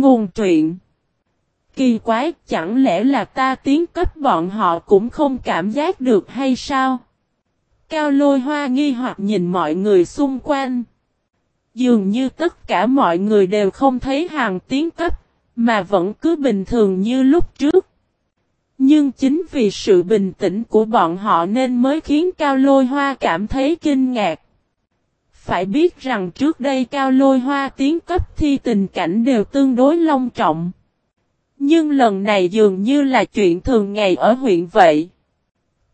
Nguồn truyện Kỳ quái chẳng lẽ là ta tiến cấp bọn họ cũng không cảm giác được hay sao? Cao lôi hoa nghi hoặc nhìn mọi người xung quanh. Dường như tất cả mọi người đều không thấy hàng tiến cấp, mà vẫn cứ bình thường như lúc trước. Nhưng chính vì sự bình tĩnh của bọn họ nên mới khiến Cao Lôi Hoa cảm thấy kinh ngạc. Phải biết rằng trước đây Cao Lôi Hoa tiến cấp thi tình cảnh đều tương đối long trọng. Nhưng lần này dường như là chuyện thường ngày ở huyện vậy.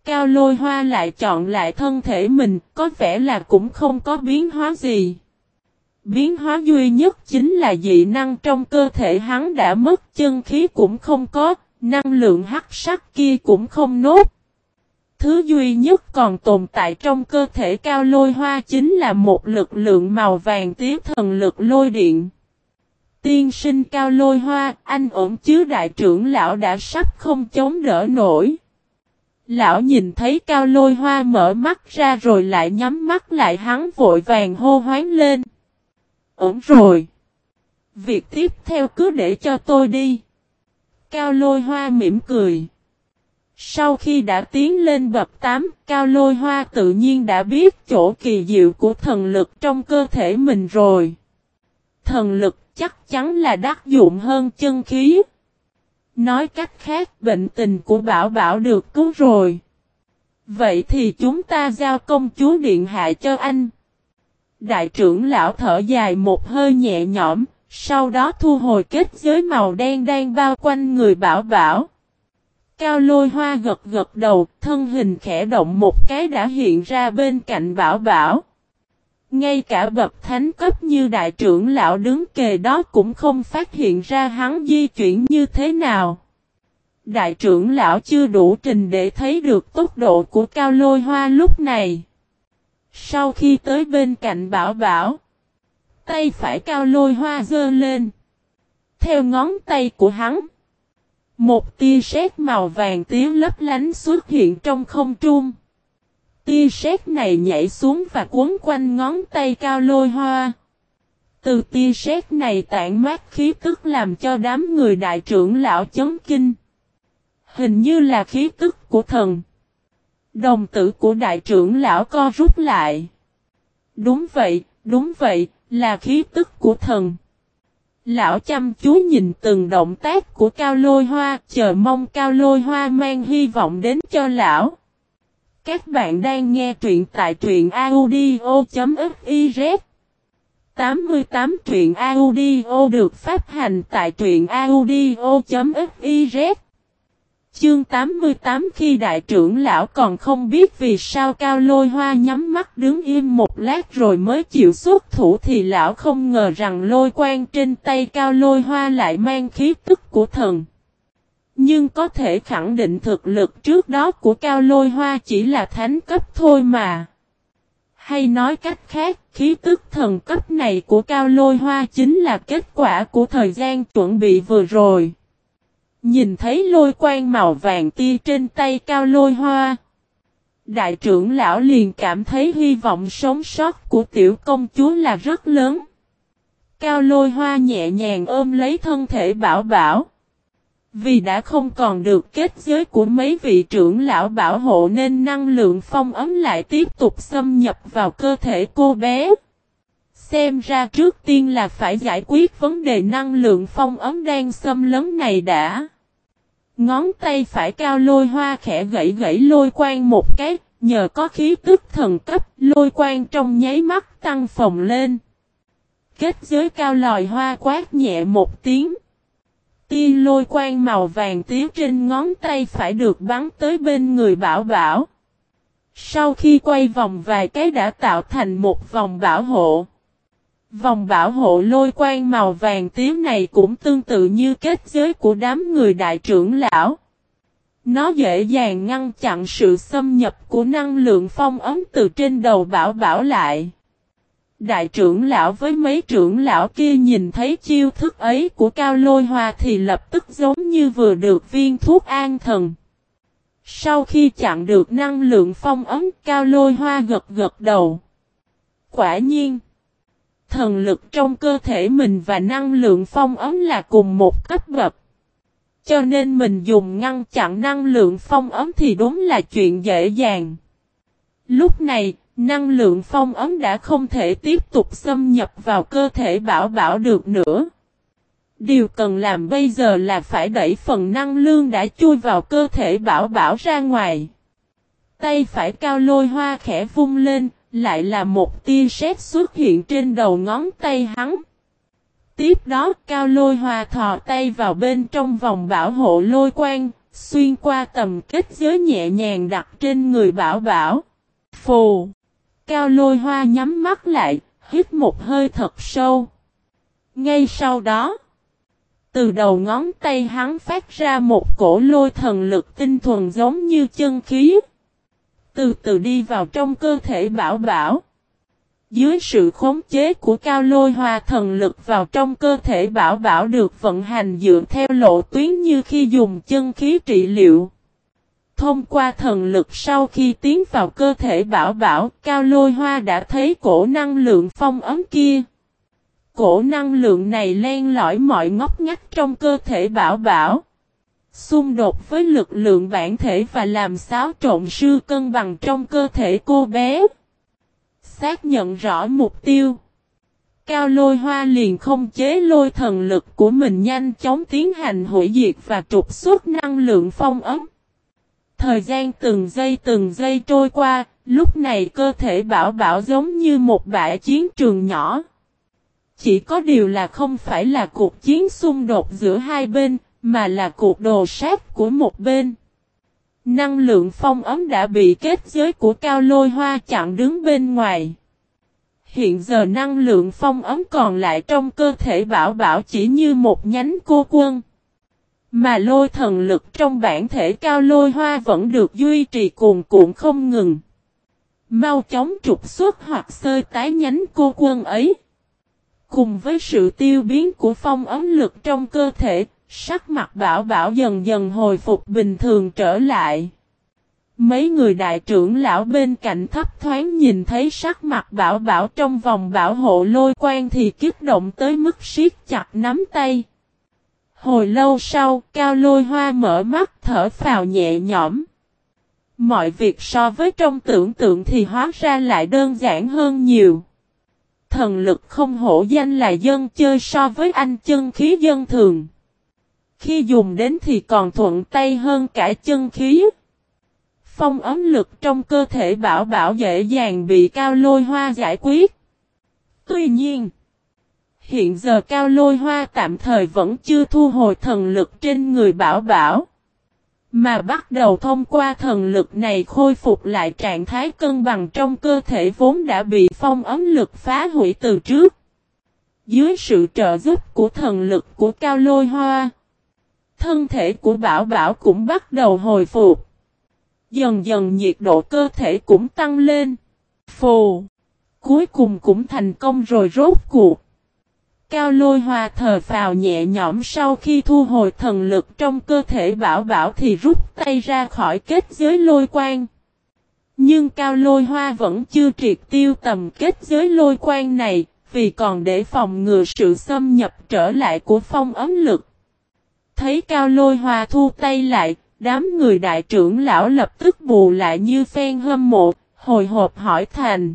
Cao Lôi Hoa lại chọn lại thân thể mình, có vẻ là cũng không có biến hóa gì. Biến hóa duy nhất chính là dị năng trong cơ thể hắn đã mất chân khí cũng không có, năng lượng hắc sắc kia cũng không nốt. Thứ duy nhất còn tồn tại trong cơ thể cao lôi hoa chính là một lực lượng màu vàng tía thần lực lôi điện. Tiên sinh cao lôi hoa, anh ổn chứ đại trưởng lão đã sắp không chống đỡ nổi. Lão nhìn thấy cao lôi hoa mở mắt ra rồi lại nhắm mắt lại hắn vội vàng hô hoáng lên. Ổn rồi. Việc tiếp theo cứ để cho tôi đi. Cao lôi hoa mỉm cười. Sau khi đã tiến lên bậc 8, Cao lôi hoa tự nhiên đã biết chỗ kỳ diệu của thần lực trong cơ thể mình rồi. Thần lực chắc chắn là đắc dụng hơn chân khí. Nói cách khác, bệnh tình của Bảo Bảo được cứu rồi. Vậy thì chúng ta giao công chúa điện hạ cho anh. Đại trưởng lão thở dài một hơi nhẹ nhõm, sau đó thu hồi kết giới màu đen đang bao quanh người bảo bảo. Cao lôi hoa gật gật đầu, thân hình khẽ động một cái đã hiện ra bên cạnh bảo bảo. Ngay cả bậc thánh cấp như đại trưởng lão đứng kề đó cũng không phát hiện ra hắn di chuyển như thế nào. Đại trưởng lão chưa đủ trình để thấy được tốc độ của cao lôi hoa lúc này. Sau khi tới bên cạnh bảo bảo, tay phải cao lôi hoa dơ lên. Theo ngón tay của hắn, một tia sét màu vàng tía lấp lánh xuất hiện trong không trung. Tia sét này nhảy xuống và cuốn quanh ngón tay cao lôi hoa. Từ tia sét này tản mát khí tức làm cho đám người đại trưởng lão chấn kinh. Hình như là khí tức của thần. Đồng tử của đại trưởng lão co rút lại. Đúng vậy, đúng vậy, là khí tức của thần. Lão chăm chú nhìn từng động tác của cao lôi hoa, chờ mong cao lôi hoa mang hy vọng đến cho lão. Các bạn đang nghe truyện tại truyện audio.fiz 88 truyện audio được phát hành tại truyện audio.fiz Chương 88 khi đại trưởng lão còn không biết vì sao cao lôi hoa nhắm mắt đứng im một lát rồi mới chịu xuất thủ thì lão không ngờ rằng lôi quang trên tay cao lôi hoa lại mang khí tức của thần. Nhưng có thể khẳng định thực lực trước đó của cao lôi hoa chỉ là thánh cấp thôi mà. Hay nói cách khác, khí tức thần cấp này của cao lôi hoa chính là kết quả của thời gian chuẩn bị vừa rồi. Nhìn thấy lôi quang màu vàng tia trên tay cao lôi hoa. Đại trưởng lão liền cảm thấy hy vọng sống sót của tiểu công chúa là rất lớn. Cao lôi hoa nhẹ nhàng ôm lấy thân thể bảo bảo. Vì đã không còn được kết giới của mấy vị trưởng lão bảo hộ nên năng lượng phong ấm lại tiếp tục xâm nhập vào cơ thể cô bé. Xem ra trước tiên là phải giải quyết vấn đề năng lượng phong ấm đang xâm lấn này đã. Ngón tay phải cao lôi hoa khẽ gãy gãy lôi quang một cái, nhờ có khí tức thần cấp, lôi quang trong nháy mắt tăng phồng lên. Kết giới cao lòi hoa quát nhẹ một tiếng. Tiên lôi quang màu vàng tía trên ngón tay phải được bắn tới bên người bảo bảo. Sau khi quay vòng vài cái đã tạo thành một vòng bảo hộ. Vòng bảo hộ lôi quang màu vàng tím này cũng tương tự như kết giới của đám người đại trưởng lão. Nó dễ dàng ngăn chặn sự xâm nhập của năng lượng phong ấm từ trên đầu bảo bảo lại. Đại trưởng lão với mấy trưởng lão kia nhìn thấy chiêu thức ấy của Cao Lôi Hoa thì lập tức giống như vừa được viên thuốc an thần. Sau khi chặn được năng lượng phong ấm, Cao Lôi Hoa gật gật đầu. Quả nhiên thần lực trong cơ thể mình và năng lượng phong ấm là cùng một cấp bậc. Cho nên mình dùng ngăn chặn năng lượng phong ấm thì đúng là chuyện dễ dàng. Lúc này, năng lượng phong ấm đã không thể tiếp tục xâm nhập vào cơ thể bảo bảo được nữa. Điều cần làm bây giờ là phải đẩy phần năng lượng đã chui vào cơ thể bảo bảo ra ngoài. Tay phải cao lôi hoa khẽ vung lên, lại là một tia sét xuất hiện trên đầu ngón tay hắn. Tiếp đó cao lôi hoa thò tay vào bên trong vòng bảo hộ lôi quan, xuyên qua tầm kết giới nhẹ nhàng đặt trên người bảo bảo. Phù! Cao lôi hoa nhắm mắt lại, hít một hơi thật sâu. Ngay sau đó, từ đầu ngón tay hắn phát ra một cổ lôi thần lực tinh thuần giống như chân khí. Từ từ đi vào trong cơ thể bảo bảo. Dưới sự khống chế của cao lôi hoa thần lực vào trong cơ thể bảo bảo được vận hành dựa theo lộ tuyến như khi dùng chân khí trị liệu. Thông qua thần lực sau khi tiến vào cơ thể bảo bảo, cao lôi hoa đã thấy cổ năng lượng phong ấm kia. Cổ năng lượng này len lỏi mọi ngóc ngách trong cơ thể bảo bảo. Xung đột với lực lượng bản thể và làm xáo trộn sư cân bằng trong cơ thể cô bé. Xác nhận rõ mục tiêu. Cao lôi hoa liền không chế lôi thần lực của mình nhanh chóng tiến hành hủy diệt và trục xuất năng lượng phong ấm. Thời gian từng giây từng giây trôi qua, lúc này cơ thể bảo bảo giống như một bãi chiến trường nhỏ. Chỉ có điều là không phải là cuộc chiến xung đột giữa hai bên, mà là cuộc đồ sát của một bên. Năng lượng phong ấm đã bị kết giới của cao lôi hoa chặn đứng bên ngoài. Hiện giờ năng lượng phong ấm còn lại trong cơ thể bảo bảo chỉ như một nhánh cô quân. Mà lôi thần lực trong bản thể cao lôi hoa vẫn được duy trì cuồn cuộn không ngừng. Mau chóng trục xuất hoặc sơi tái nhánh cô quân ấy. Cùng với sự tiêu biến của phong ấm lực trong cơ thể, sắc mặt bảo bảo dần dần hồi phục bình thường trở lại. Mấy người đại trưởng lão bên cạnh thấp thoáng nhìn thấy sắc mặt bảo bảo trong vòng bảo hộ lôi quan thì kích động tới mức siết chặt nắm tay. Hồi lâu sau, cao lôi hoa mở mắt thở phào nhẹ nhõm. Mọi việc so với trong tưởng tượng thì hóa ra lại đơn giản hơn nhiều. Thần lực không hổ danh là dân chơi so với anh chân khí dân thường. Khi dùng đến thì còn thuận tay hơn cả chân khí. Phong ấm lực trong cơ thể bảo bảo dễ dàng bị cao lôi hoa giải quyết. Tuy nhiên, hiện giờ cao lôi hoa tạm thời vẫn chưa thu hồi thần lực trên người bảo bảo. Mà bắt đầu thông qua thần lực này khôi phục lại trạng thái cân bằng trong cơ thể vốn đã bị phong ấm lực phá hủy từ trước. Dưới sự trợ giúp của thần lực của cao lôi hoa, thân thể của bảo bảo cũng bắt đầu hồi phục. Dần dần nhiệt độ cơ thể cũng tăng lên. Phù! Cuối cùng cũng thành công rồi rốt cuộc. Cao lôi hoa thờ phào nhẹ nhõm sau khi thu hồi thần lực trong cơ thể bảo bảo thì rút tay ra khỏi kết giới lôi quan. Nhưng cao lôi hoa vẫn chưa triệt tiêu tầm kết giới lôi quan này, vì còn để phòng ngừa sự xâm nhập trở lại của phong ấm lực. Thấy cao lôi hoa thu tay lại, đám người đại trưởng lão lập tức bù lại như phen hâm mộ, hồi hộp hỏi thành.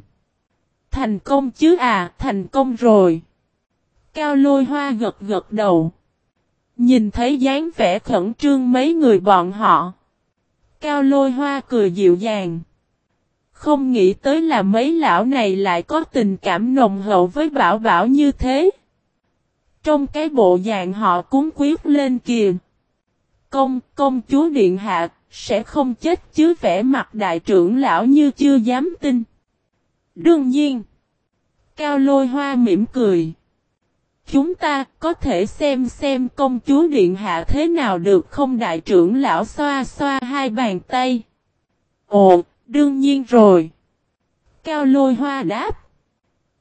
Thành công chứ à, thành công rồi. Cao lôi hoa gật gật đầu. Nhìn thấy dáng vẻ khẩn trương mấy người bọn họ. Cao lôi hoa cười dịu dàng. Không nghĩ tới là mấy lão này lại có tình cảm nồng hậu với bảo bảo như thế. Trong cái bộ dạng họ cúng quyết lên kìa. Công, công chúa điện hạ, sẽ không chết chứ vẻ mặt đại trưởng lão như chưa dám tin. Đương nhiên. Cao lôi hoa mỉm cười. Chúng ta có thể xem xem công chúa điện hạ thế nào được không đại trưởng lão xoa xoa hai bàn tay. Ồ, đương nhiên rồi. Cao lôi hoa đáp.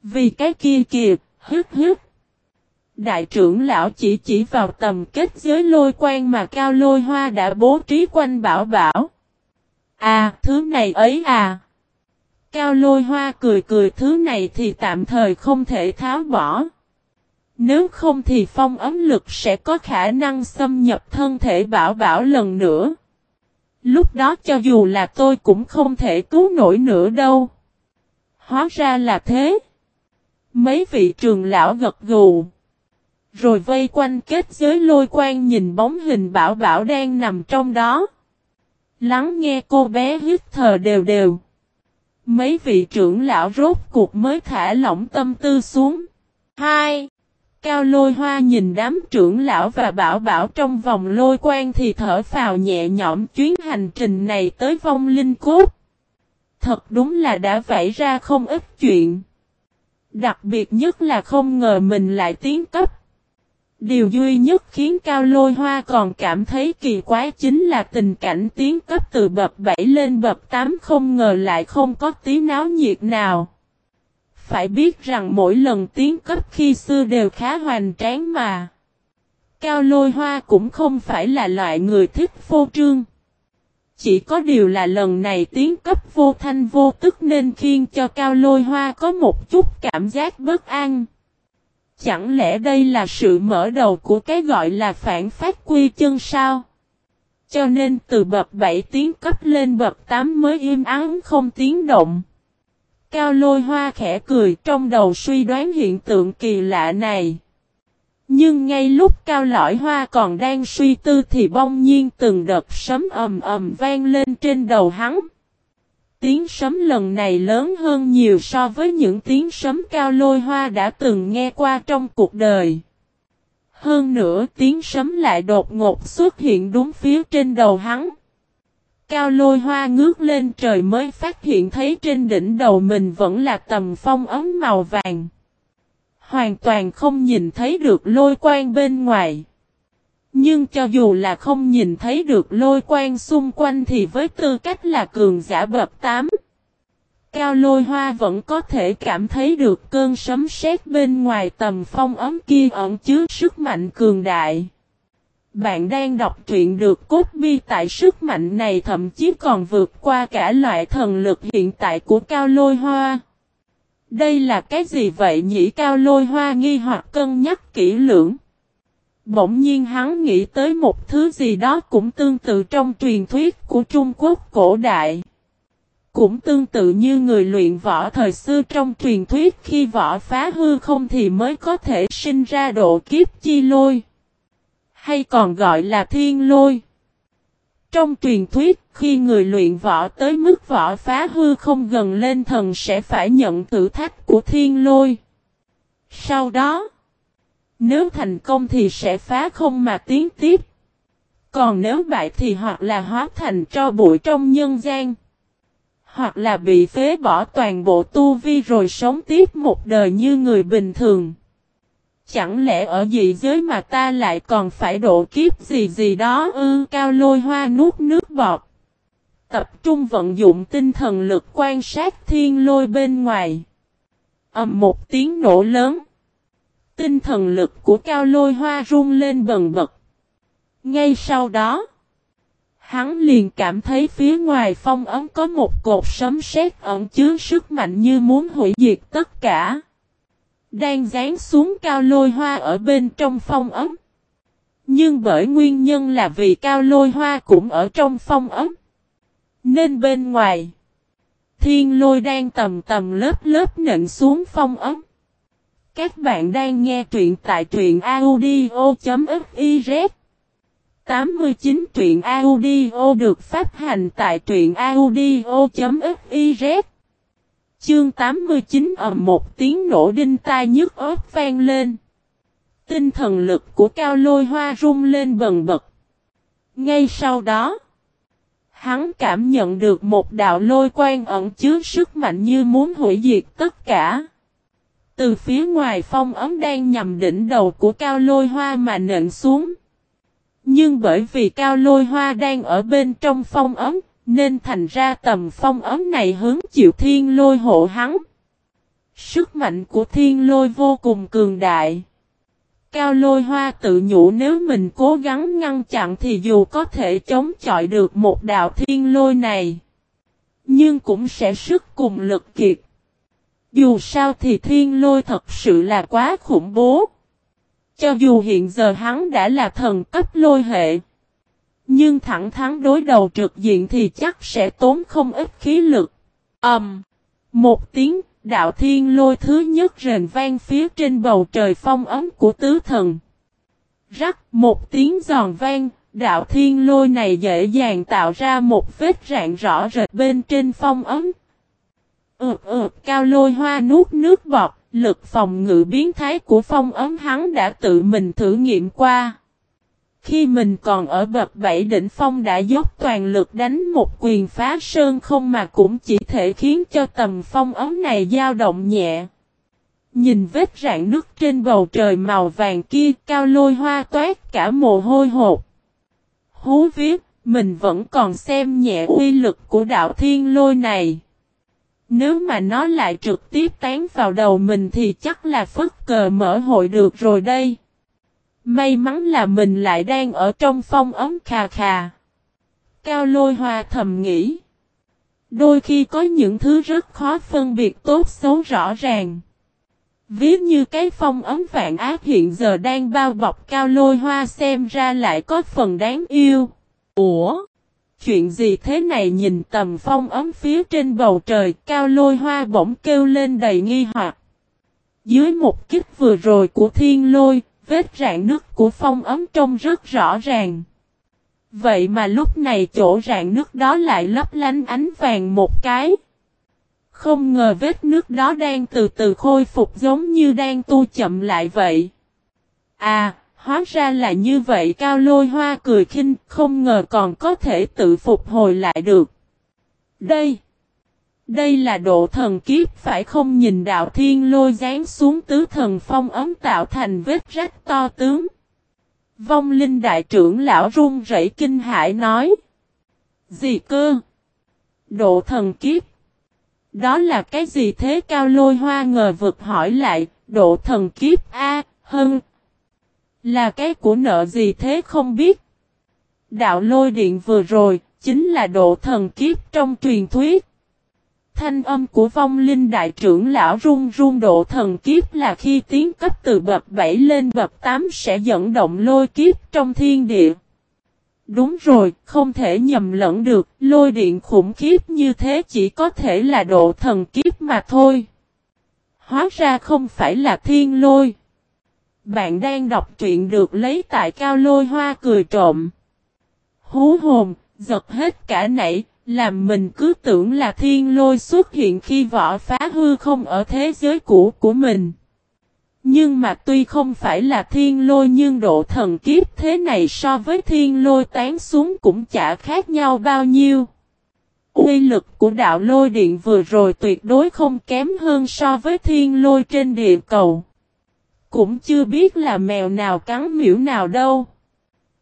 Vì cái kia kìa, hứt hứt. Đại trưởng lão chỉ chỉ vào tầm kết giới lôi quan mà cao lôi hoa đã bố trí quanh bảo bảo. À, thứ này ấy à. Cao lôi hoa cười cười thứ này thì tạm thời không thể tháo bỏ. Nếu không thì phong ấm lực sẽ có khả năng xâm nhập thân thể bảo bảo lần nữa. Lúc đó cho dù là tôi cũng không thể cứu nổi nữa đâu. Hóa ra là thế. Mấy vị trường lão gật gù. Rồi vây quanh kết giới lôi quan nhìn bóng hình bảo bảo đang nằm trong đó. Lắng nghe cô bé hít thở đều đều. Mấy vị trưởng lão rốt cuộc mới thả lỏng tâm tư xuống. Hai. Cao lôi hoa nhìn đám trưởng lão và bảo bảo trong vòng lôi quan thì thở phào nhẹ nhõm chuyến hành trình này tới vong linh cốt. Thật đúng là đã vảy ra không ít chuyện. Đặc biệt nhất là không ngờ mình lại tiến cấp. Điều duy nhất khiến Cao Lôi Hoa còn cảm thấy kỳ quái chính là tình cảnh tiến cấp từ bậc 7 lên bậc 8 không ngờ lại không có tí náo nhiệt nào. Phải biết rằng mỗi lần tiến cấp khi xưa đều khá hoành tráng mà. Cao Lôi Hoa cũng không phải là loại người thích phô trương. Chỉ có điều là lần này tiến cấp vô thanh vô tức nên khiến cho Cao Lôi Hoa có một chút cảm giác bất an. Chẳng lẽ đây là sự mở đầu của cái gọi là phản phát quy chân sao? Cho nên từ bậc 7 tiếng cấp lên bậc 8 mới im ắng không tiếng động. Cao lôi hoa khẽ cười trong đầu suy đoán hiện tượng kỳ lạ này. Nhưng ngay lúc cao lõi hoa còn đang suy tư thì bỗng nhiên từng đợt sấm ầm ầm vang lên trên đầu hắn. Tiếng sấm lần này lớn hơn nhiều so với những tiếng sấm cao lôi hoa đã từng nghe qua trong cuộc đời. Hơn nữa, tiếng sấm lại đột ngột xuất hiện đúng phía trên đầu hắn. Cao lôi hoa ngước lên trời mới phát hiện thấy trên đỉnh đầu mình vẫn là tầm phong ấm màu vàng. Hoàn toàn không nhìn thấy được lôi quang bên ngoài. Nhưng cho dù là không nhìn thấy được lôi quang xung quanh thì với tư cách là cường giả bậc 8. Cao lôi hoa vẫn có thể cảm thấy được cơn sấm sét bên ngoài tầm phong ấm kia ẩn chứa sức mạnh cường đại. Bạn đang đọc truyện được cốt bi tại sức mạnh này thậm chí còn vượt qua cả loại thần lực hiện tại của cao lôi hoa. Đây là cái gì vậy nhỉ cao lôi hoa nghi hoặc cân nhắc kỹ lưỡng. Bỗng nhiên hắn nghĩ tới một thứ gì đó cũng tương tự trong truyền thuyết của Trung Quốc cổ đại. Cũng tương tự như người luyện võ thời xưa trong truyền thuyết khi võ phá hư không thì mới có thể sinh ra độ kiếp chi lôi. Hay còn gọi là thiên lôi. Trong truyền thuyết, khi người luyện võ tới mức võ phá hư không gần lên thần sẽ phải nhận thử thách của thiên lôi. Sau đó, nếu thành công thì sẽ phá không mà tiến tiếp. Còn nếu bại thì hoặc là hóa thành cho bụi trong nhân gian. Hoặc là bị phế bỏ toàn bộ tu vi rồi sống tiếp một đời như người bình thường. Chẳng lẽ ở dị giới mà ta lại còn phải độ kiếp gì gì đó ư cao lôi hoa nuốt nước bọt. Tập trung vận dụng tinh thần lực quan sát thiên lôi bên ngoài. ầm một tiếng nổ lớn. Tinh thần lực của cao lôi hoa rung lên bần bật. Ngay sau đó, hắn liền cảm thấy phía ngoài phong ấm có một cột sấm sét ẩn chứa sức mạnh như muốn hủy diệt tất cả. Đang dán xuống cao lôi hoa ở bên trong phong ấm. Nhưng bởi nguyên nhân là vì cao lôi hoa cũng ở trong phong ấm. Nên bên ngoài, thiên lôi đang tầm tầm lớp lớp nện xuống phong ấm. Các bạn đang nghe truyện tại truyện audio.fiz 89 truyện audio được phát hành tại truyện audio.fiz Chương 89 ầm một tiếng nổ đinh tai nhức ớt vang lên. Tinh thần lực của cao lôi hoa rung lên bần bật. Ngay sau đó, hắn cảm nhận được một đạo lôi quang ẩn chứa sức mạnh như muốn hủy diệt tất cả. Từ phía ngoài phong ấm đang nhằm đỉnh đầu của cao lôi hoa mà nện xuống. Nhưng bởi vì cao lôi hoa đang ở bên trong phong ấm, nên thành ra tầm phong ấm này hướng chịu thiên lôi hộ hắn. Sức mạnh của thiên lôi vô cùng cường đại. Cao lôi hoa tự nhủ nếu mình cố gắng ngăn chặn thì dù có thể chống chọi được một đạo thiên lôi này. Nhưng cũng sẽ sức cùng lực kiệt. Dù sao thì thiên lôi thật sự là quá khủng bố. Cho dù hiện giờ hắn đã là thần cấp lôi hệ. Nhưng thẳng thắn đối đầu trực diện thì chắc sẽ tốn không ít khí lực. ầm, um, Một tiếng, đạo thiên lôi thứ nhất rền vang phía trên bầu trời phong ấm của tứ thần. Rắc một tiếng giòn vang, đạo thiên lôi này dễ dàng tạo ra một vết rạn rõ rệt bên trên phong ấm. Ừ ừ, cao lôi hoa nuốt nước bọt, lực phòng ngự biến thái của phong ấm hắn đã tự mình thử nghiệm qua. Khi mình còn ở bậc bảy đỉnh phong đã dốc toàn lực đánh một quyền phá sơn không mà cũng chỉ thể khiến cho tầm phong ấm này dao động nhẹ. Nhìn vết rạn nước trên bầu trời màu vàng kia cao lôi hoa toát cả mồ hôi hột. Hú viết, mình vẫn còn xem nhẹ uy lực của đạo thiên lôi này. Nếu mà nó lại trực tiếp tán vào đầu mình thì chắc là phất cờ mở hội được rồi đây. May mắn là mình lại đang ở trong phong ấm khà khà. Cao lôi hoa thầm nghĩ. Đôi khi có những thứ rất khó phân biệt tốt xấu rõ ràng. Ví như cái phong ấm vạn ác hiện giờ đang bao bọc cao lôi hoa xem ra lại có phần đáng yêu. Ủa? Chuyện gì thế này nhìn tầm phong ấm phía trên bầu trời cao lôi hoa bỗng kêu lên đầy nghi hoặc. Dưới một kích vừa rồi của thiên lôi, vết rạn nước của phong ấm trông rất rõ ràng. Vậy mà lúc này chỗ rạn nước đó lại lấp lánh ánh vàng một cái. Không ngờ vết nước đó đang từ từ khôi phục giống như đang tu chậm lại vậy. À, hóa ra là như vậy cao lôi hoa cười khinh, không ngờ còn có thể tự phục hồi lại được. Đây, đây là độ thần kiếp phải không nhìn đạo thiên lôi dán xuống tứ thần phong ấm tạo thành vết rách to tướng. Vong linh đại trưởng lão run rẩy kinh hãi nói. Gì cơ? Độ thần kiếp. Đó là cái gì thế cao lôi hoa ngờ vực hỏi lại, độ thần kiếp A, hơn. Là cái của nợ gì thế không biết. Đạo lôi điện vừa rồi, chính là độ thần kiếp trong truyền thuyết. Thanh âm của vong linh đại trưởng lão run run độ thần kiếp là khi tiến cấp từ bậc 7 lên bậc 8 sẽ dẫn động lôi kiếp trong thiên địa. Đúng rồi, không thể nhầm lẫn được, lôi điện khủng khiếp như thế chỉ có thể là độ thần kiếp mà thôi. Hóa ra không phải là thiên lôi. Bạn đang đọc truyện được lấy tại cao lôi hoa cười trộm. Hú hồn, giật hết cả nảy, làm mình cứ tưởng là thiên lôi xuất hiện khi võ phá hư không ở thế giới cũ của mình. Nhưng mà tuy không phải là thiên lôi nhưng độ thần kiếp thế này so với thiên lôi tán xuống cũng chả khác nhau bao nhiêu. Uy lực của đạo lôi điện vừa rồi tuyệt đối không kém hơn so với thiên lôi trên địa cầu. Cũng chưa biết là mèo nào cắn miễu nào đâu.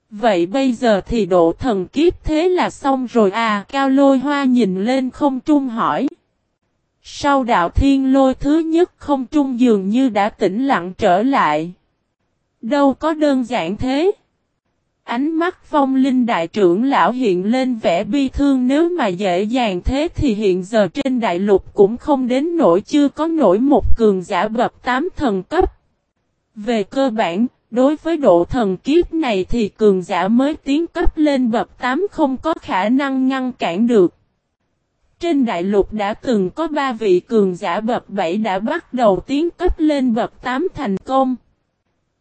Vậy bây giờ thì độ thần kiếp thế là xong rồi à cao lôi hoa nhìn lên không trung hỏi. Sau đạo thiên lôi thứ nhất không trung dường như đã tĩnh lặng trở lại. Đâu có đơn giản thế. Ánh mắt phong linh đại trưởng lão hiện lên vẻ bi thương nếu mà dễ dàng thế thì hiện giờ trên đại lục cũng không đến nỗi chưa có nổi một cường giả bậc tám thần cấp. Về cơ bản, đối với độ thần kiếp này thì cường giả mới tiến cấp lên bậc 8 không có khả năng ngăn cản được. Trên đại lục đã từng có ba vị cường giả bậc 7 đã bắt đầu tiến cấp lên bậc 8 thành công.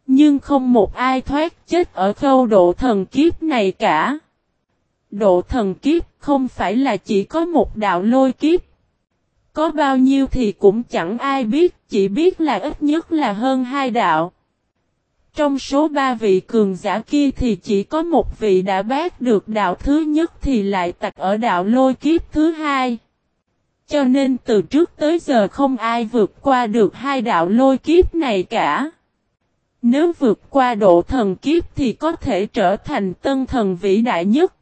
Nhưng không một ai thoát chết ở khâu độ thần kiếp này cả. Độ thần kiếp không phải là chỉ có một đạo lôi kiếp. Có bao nhiêu thì cũng chẳng ai biết, chỉ biết là ít nhất là hơn hai đạo. Trong số ba vị cường giả kia thì chỉ có một vị đã bác được đạo thứ nhất thì lại tặc ở đạo lôi kiếp thứ hai. Cho nên từ trước tới giờ không ai vượt qua được hai đạo lôi kiếp này cả. Nếu vượt qua độ thần kiếp thì có thể trở thành tân thần vĩ đại nhất.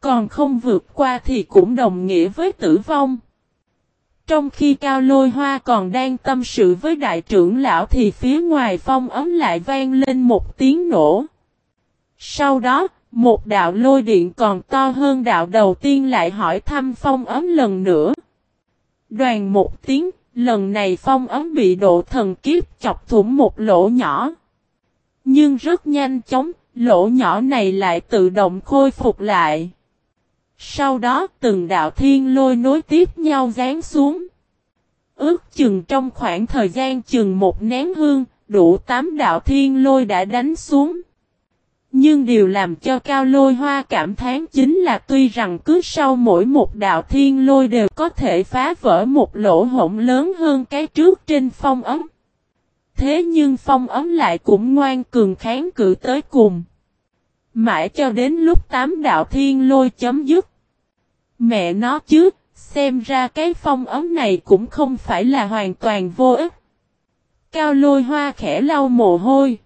Còn không vượt qua thì cũng đồng nghĩa với tử vong. Trong khi Cao Lôi Hoa còn đang tâm sự với đại trưởng lão thì phía ngoài phong ấm lại vang lên một tiếng nổ. Sau đó, Một đạo lôi điện còn to hơn đạo đầu tiên lại hỏi thăm phong ấm lần nữa. Đoàn một tiếng, lần này phong ấm bị độ thần kiếp chọc thủng một lỗ nhỏ. Nhưng rất nhanh chóng, lỗ nhỏ này lại tự động khôi phục lại. Sau đó từng đạo thiên lôi nối tiếp nhau dán xuống. Ước chừng trong khoảng thời gian chừng một nén hương, đủ tám đạo thiên lôi đã đánh xuống. Nhưng điều làm cho Cao Lôi Hoa cảm thán chính là tuy rằng cứ sau mỗi một đạo thiên lôi đều có thể phá vỡ một lỗ hổng lớn hơn cái trước trên phong ấm. Thế nhưng phong ấm lại cũng ngoan cường kháng cự tới cùng. Mãi cho đến lúc tám đạo thiên lôi chấm dứt. Mẹ nó chứ, xem ra cái phong ấm này cũng không phải là hoàn toàn vô ích. Cao lôi hoa khẽ lau mồ hôi.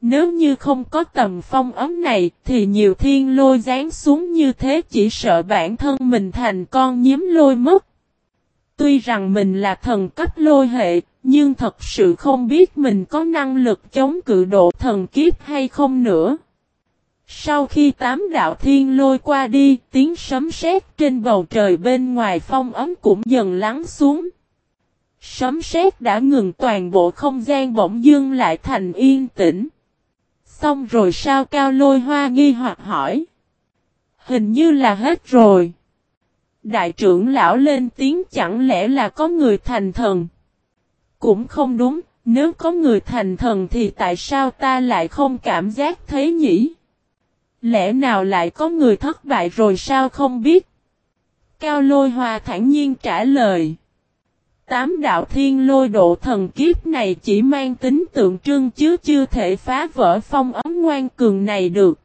Nếu như không có tầm phong ấm này thì nhiều thiên lôi dán xuống như thế chỉ sợ bản thân mình thành con nhiếm lôi mất. Tuy rằng mình là thần cấp lôi hệ, nhưng thật sự không biết mình có năng lực chống cự độ thần kiếp hay không nữa. Sau khi tám đạo thiên lôi qua đi, tiếng sấm sét trên bầu trời bên ngoài phong ấm cũng dần lắng xuống. Sấm sét đã ngừng toàn bộ không gian bỗng dưng lại thành yên tĩnh. Xong rồi sao cao lôi hoa nghi hoặc hỏi. Hình như là hết rồi. Đại trưởng lão lên tiếng chẳng lẽ là có người thành thần. Cũng không đúng, nếu có người thành thần thì tại sao ta lại không cảm giác thấy nhỉ? Lẽ nào lại có người thất bại rồi sao không biết? Cao lôi hòa thản nhiên trả lời. Tám đạo thiên lôi độ thần kiếp này chỉ mang tính tượng trưng chứ chưa thể phá vỡ phong ấm ngoan cường này được.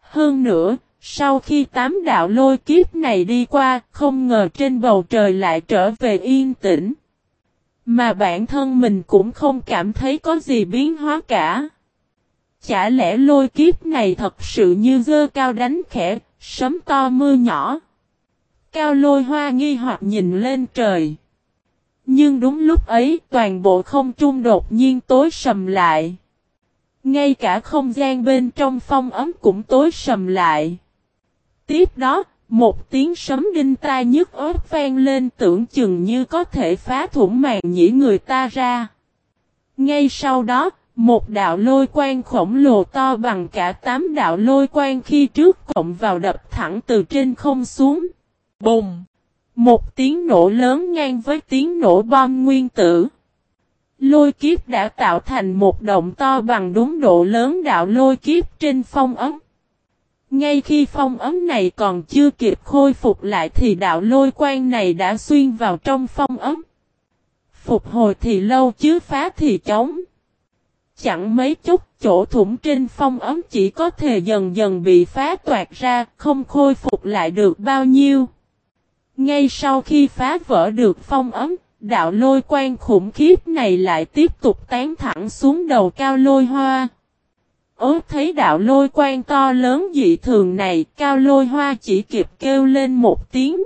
Hơn nữa, sau khi tám đạo lôi kiếp này đi qua, không ngờ trên bầu trời lại trở về yên tĩnh. Mà bản thân mình cũng không cảm thấy có gì biến hóa cả. Chả lẽ lôi kiếp này thật sự như dơ cao đánh khẽ, sấm to mưa nhỏ. Cao lôi hoa nghi hoặc nhìn lên trời. Nhưng đúng lúc ấy toàn bộ không trung đột nhiên tối sầm lại. Ngay cả không gian bên trong phong ấm cũng tối sầm lại. Tiếp đó, một tiếng sấm đinh tai nhức ớt vang lên tưởng chừng như có thể phá thủng màn nhĩ người ta ra. Ngay sau đó, một đạo lôi quang khổng lồ to bằng cả tám đạo lôi quang khi trước cộng vào đập thẳng từ trên không xuống. Bùng! Một tiếng nổ lớn ngang với tiếng nổ bom nguyên tử. Lôi kiếp đã tạo thành một động to bằng đúng độ lớn đạo lôi kiếp trên phong ấm. Ngay khi phong ấm này còn chưa kịp khôi phục lại thì đạo lôi quang này đã xuyên vào trong phong ấm. Phục hồi thì lâu chứ phá thì chóng. Chẳng mấy chút chỗ thủng trên phong ấm chỉ có thể dần dần bị phá toạt ra, không khôi phục lại được bao nhiêu. Ngay sau khi phá vỡ được phong ấm, đạo lôi quang khủng khiếp này lại tiếp tục tán thẳng xuống đầu cao lôi hoa. Ố thấy đạo lôi quang to lớn dị thường này, cao lôi hoa chỉ kịp kêu lên một tiếng.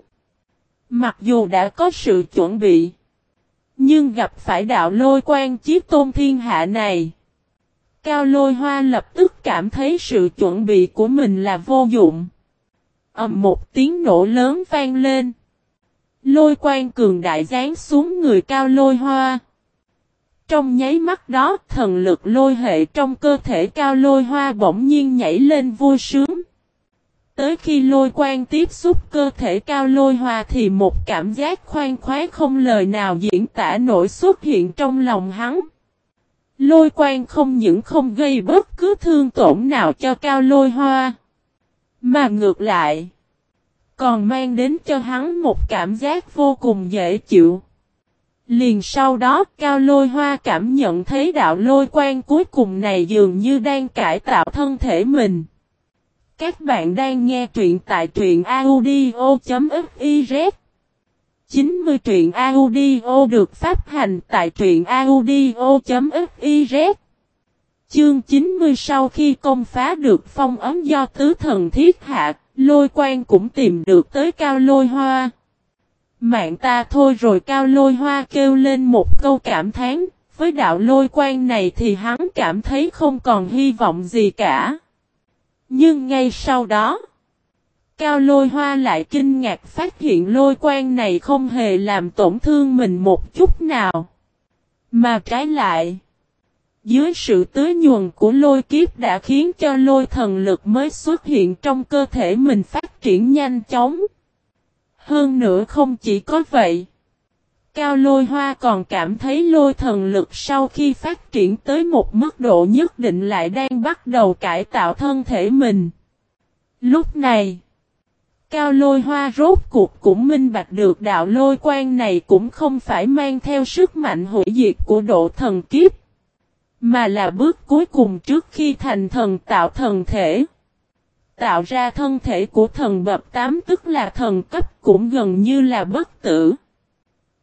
Mặc dù đã có sự chuẩn bị, nhưng gặp phải đạo lôi quang chiếc tôn thiên hạ này. Cao lôi hoa lập tức cảm thấy sự chuẩn bị của mình là vô dụng. ầm một tiếng nổ lớn vang lên. Lôi quan cường đại giáng xuống người cao lôi hoa. Trong nháy mắt đó, thần lực lôi hệ trong cơ thể cao lôi hoa bỗng nhiên nhảy lên vui sướng. Tới khi lôi quan tiếp xúc cơ thể cao lôi hoa thì một cảm giác khoan khoái không lời nào diễn tả nổi xuất hiện trong lòng hắn. Lôi quang không những không gây bất cứ thương tổn nào cho cao lôi hoa. Mà ngược lại. Còn mang đến cho hắn một cảm giác vô cùng dễ chịu. Liền sau đó, cao lôi hoa cảm nhận thấy đạo lôi quang cuối cùng này dường như đang cải tạo thân thể mình. Các bạn đang nghe truyện tại truyện audio.fif 90 truyện audio được phát hành tại truyện audio.fiz Chương 90 sau khi công phá được phong ấm do tứ thần thiết hạ, lôi quan cũng tìm được tới cao lôi hoa. Mạng ta thôi rồi cao lôi hoa kêu lên một câu cảm thán, với đạo lôi quan này thì hắn cảm thấy không còn hy vọng gì cả. Nhưng ngay sau đó, Cao lôi hoa lại kinh ngạc phát hiện lôi quan này không hề làm tổn thương mình một chút nào. Mà trái lại, dưới sự tưới nhuần của lôi kiếp đã khiến cho lôi thần lực mới xuất hiện trong cơ thể mình phát triển nhanh chóng. Hơn nữa không chỉ có vậy. Cao lôi hoa còn cảm thấy lôi thần lực sau khi phát triển tới một mức độ nhất định lại đang bắt đầu cải tạo thân thể mình. Lúc này, Cao lôi hoa rốt cuộc cũng minh bạch được đạo lôi quan này cũng không phải mang theo sức mạnh hủy diệt của độ thần kiếp. Mà là bước cuối cùng trước khi thành thần tạo thần thể. Tạo ra thân thể của thần bậc tám tức là thần cấp cũng gần như là bất tử.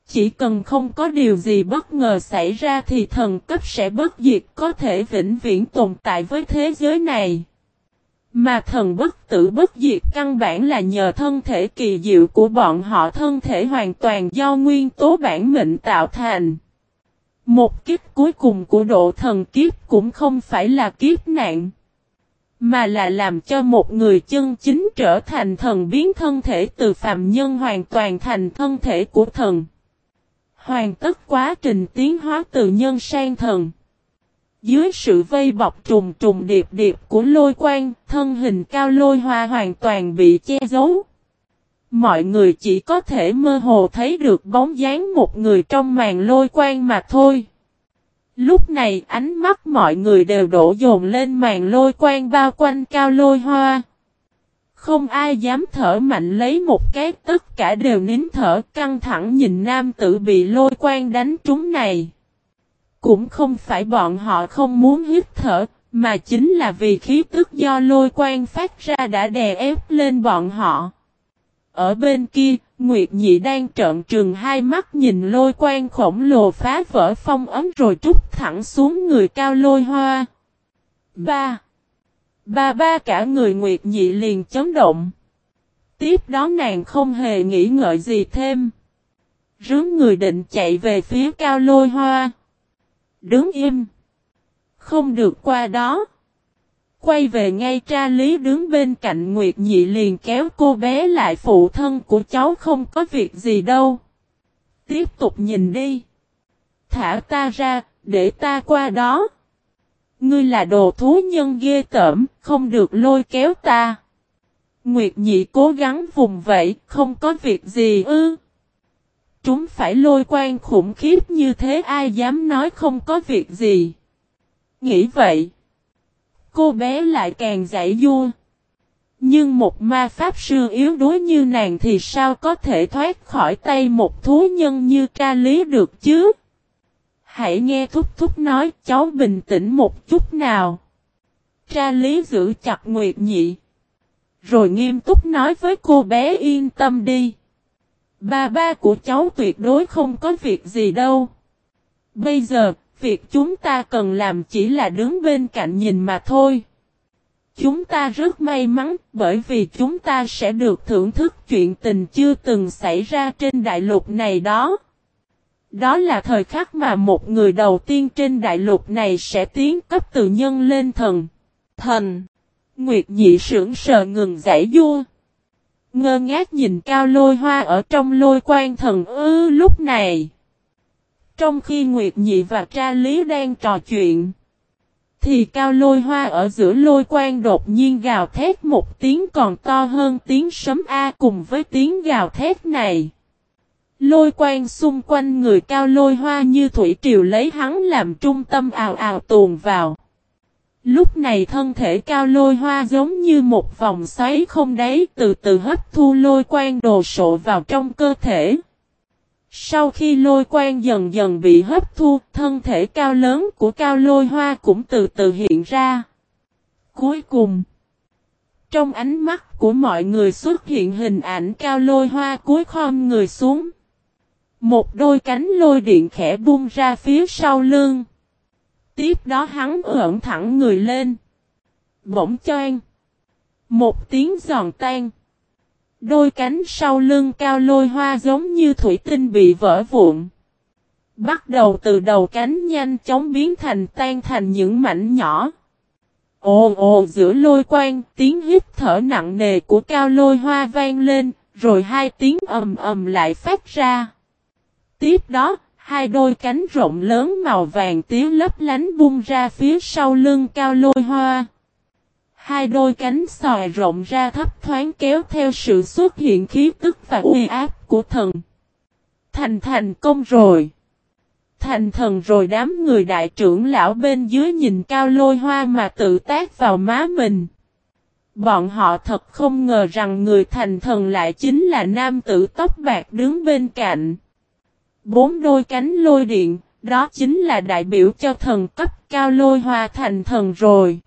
Chỉ cần không có điều gì bất ngờ xảy ra thì thần cấp sẽ bất diệt có thể vĩnh viễn tồn tại với thế giới này. Mà thần bất tử bất diệt căn bản là nhờ thân thể kỳ diệu của bọn họ, thân thể hoàn toàn do nguyên tố bản mệnh tạo thành. Một kiếp cuối cùng của độ thần kiếp cũng không phải là kiếp nạn. Mà là làm cho một người chân chính trở thành thần biến thân thể từ phạm nhân hoàn toàn thành thân thể của thần. Hoàn tất quá trình tiến hóa từ nhân sang thần. Dưới sự vây bọc trùng trùng điệp điệp của lôi quang, thân hình cao lôi hoa hoàn toàn bị che giấu. Mọi người chỉ có thể mơ hồ thấy được bóng dáng một người trong màn lôi quang mà thôi. Lúc này ánh mắt mọi người đều đổ dồn lên màn lôi quang bao quanh cao lôi hoa. Không ai dám thở mạnh lấy một cái tất cả đều nín thở căng thẳng nhìn nam tử bị lôi quang đánh trúng này. Cũng không phải bọn họ không muốn hít thở, mà chính là vì khí tức do lôi quang phát ra đã đè ép lên bọn họ. Ở bên kia, Nguyệt Nhị đang trợn trừng hai mắt nhìn lôi quang khổng lồ phá vỡ phong ấm rồi trút thẳng xuống người cao lôi hoa. Ba. Ba ba cả người Nguyệt Nhị liền chấn động. Tiếp đó nàng không hề nghĩ ngợi gì thêm. Rướng người định chạy về phía cao lôi hoa. Đứng im. Không được qua đó. Quay về ngay tra lý đứng bên cạnh Nguyệt Nhị liền kéo cô bé lại phụ thân của cháu không có việc gì đâu. Tiếp tục nhìn đi. Thả ta ra, để ta qua đó. Ngươi là đồ thú nhân ghê tởm, không được lôi kéo ta. Nguyệt Nhị cố gắng vùng vẫy, không có việc gì ư. Chúng phải lôi quan khủng khiếp như thế, ai dám nói không có việc gì. Nghĩ vậy. Cô bé lại càng giải vua. Nhưng một ma pháp sư yếu đuối như nàng thì sao có thể thoát khỏi tay một thú nhân như tra lý được chứ? Hãy nghe thúc thúc nói, cháu bình tĩnh một chút nào. Tra lý giữ chặt Nguyệt Nhị. Rồi nghiêm túc nói với cô bé yên tâm đi. Ba ba của cháu tuyệt đối không có việc gì đâu. Bây giờ, việc chúng ta cần làm chỉ là đứng bên cạnh nhìn mà thôi. Chúng ta rất may mắn bởi vì chúng ta sẽ được thưởng thức chuyện tình chưa từng xảy ra trên đại lục này đó. Đó là thời khắc mà một người đầu tiên trên đại lục này sẽ tiến cấp từ nhân lên thần. Thần. Nguyệt nhị sưởng sờ ngừng giải vua. Ngơ ngác nhìn cao lôi hoa ở trong lôi quan thần ư lúc này. Trong khi Nguyệt Nhị và Tra Lý đang trò chuyện. Thì cao lôi hoa ở giữa lôi quan đột nhiên gào thét một tiếng còn to hơn tiếng sấm A cùng với tiếng gào thét này. Lôi quan xung quanh người cao lôi hoa như thủy triều lấy hắn làm trung tâm ào ào tuồn vào. Lúc này thân thể cao lôi hoa giống như một vòng xoáy không đáy từ từ hấp thu lôi quang đồ sộ vào trong cơ thể. Sau khi lôi quang dần dần bị hấp thu, thân thể cao lớn của cao lôi hoa cũng từ từ hiện ra. Cuối cùng, trong ánh mắt của mọi người xuất hiện hình ảnh cao lôi hoa cuối khom người xuống. Một đôi cánh lôi điện khẽ bung ra phía sau lưng. Tiếp đó hắn ẩn thẳng người lên. Bỗng choang. Một tiếng giòn tan. Đôi cánh sau lưng cao lôi hoa giống như thủy tinh bị vỡ vụn. Bắt đầu từ đầu cánh nhanh chóng biến thành tan thành những mảnh nhỏ. ồ ồ giữa lôi quang, tiếng hít thở nặng nề của cao lôi hoa vang lên, rồi hai tiếng ầm ầm lại phát ra. Tiếp đó, hai đôi cánh rộng lớn màu vàng tía lấp lánh bung ra phía sau lưng cao lôi hoa. Hai đôi cánh sòi rộng ra thấp thoáng kéo theo sự xuất hiện khí tức và uy áp của thần. Thành thành công rồi. Thành thần rồi đám người đại trưởng lão bên dưới nhìn cao lôi hoa mà tự tác vào má mình. Bọn họ thật không ngờ rằng người thành thần lại chính là nam tử tóc bạc đứng bên cạnh. Bốn đôi cánh lôi điện, đó chính là đại biểu cho thần cấp cao lôi hoa thành thần rồi.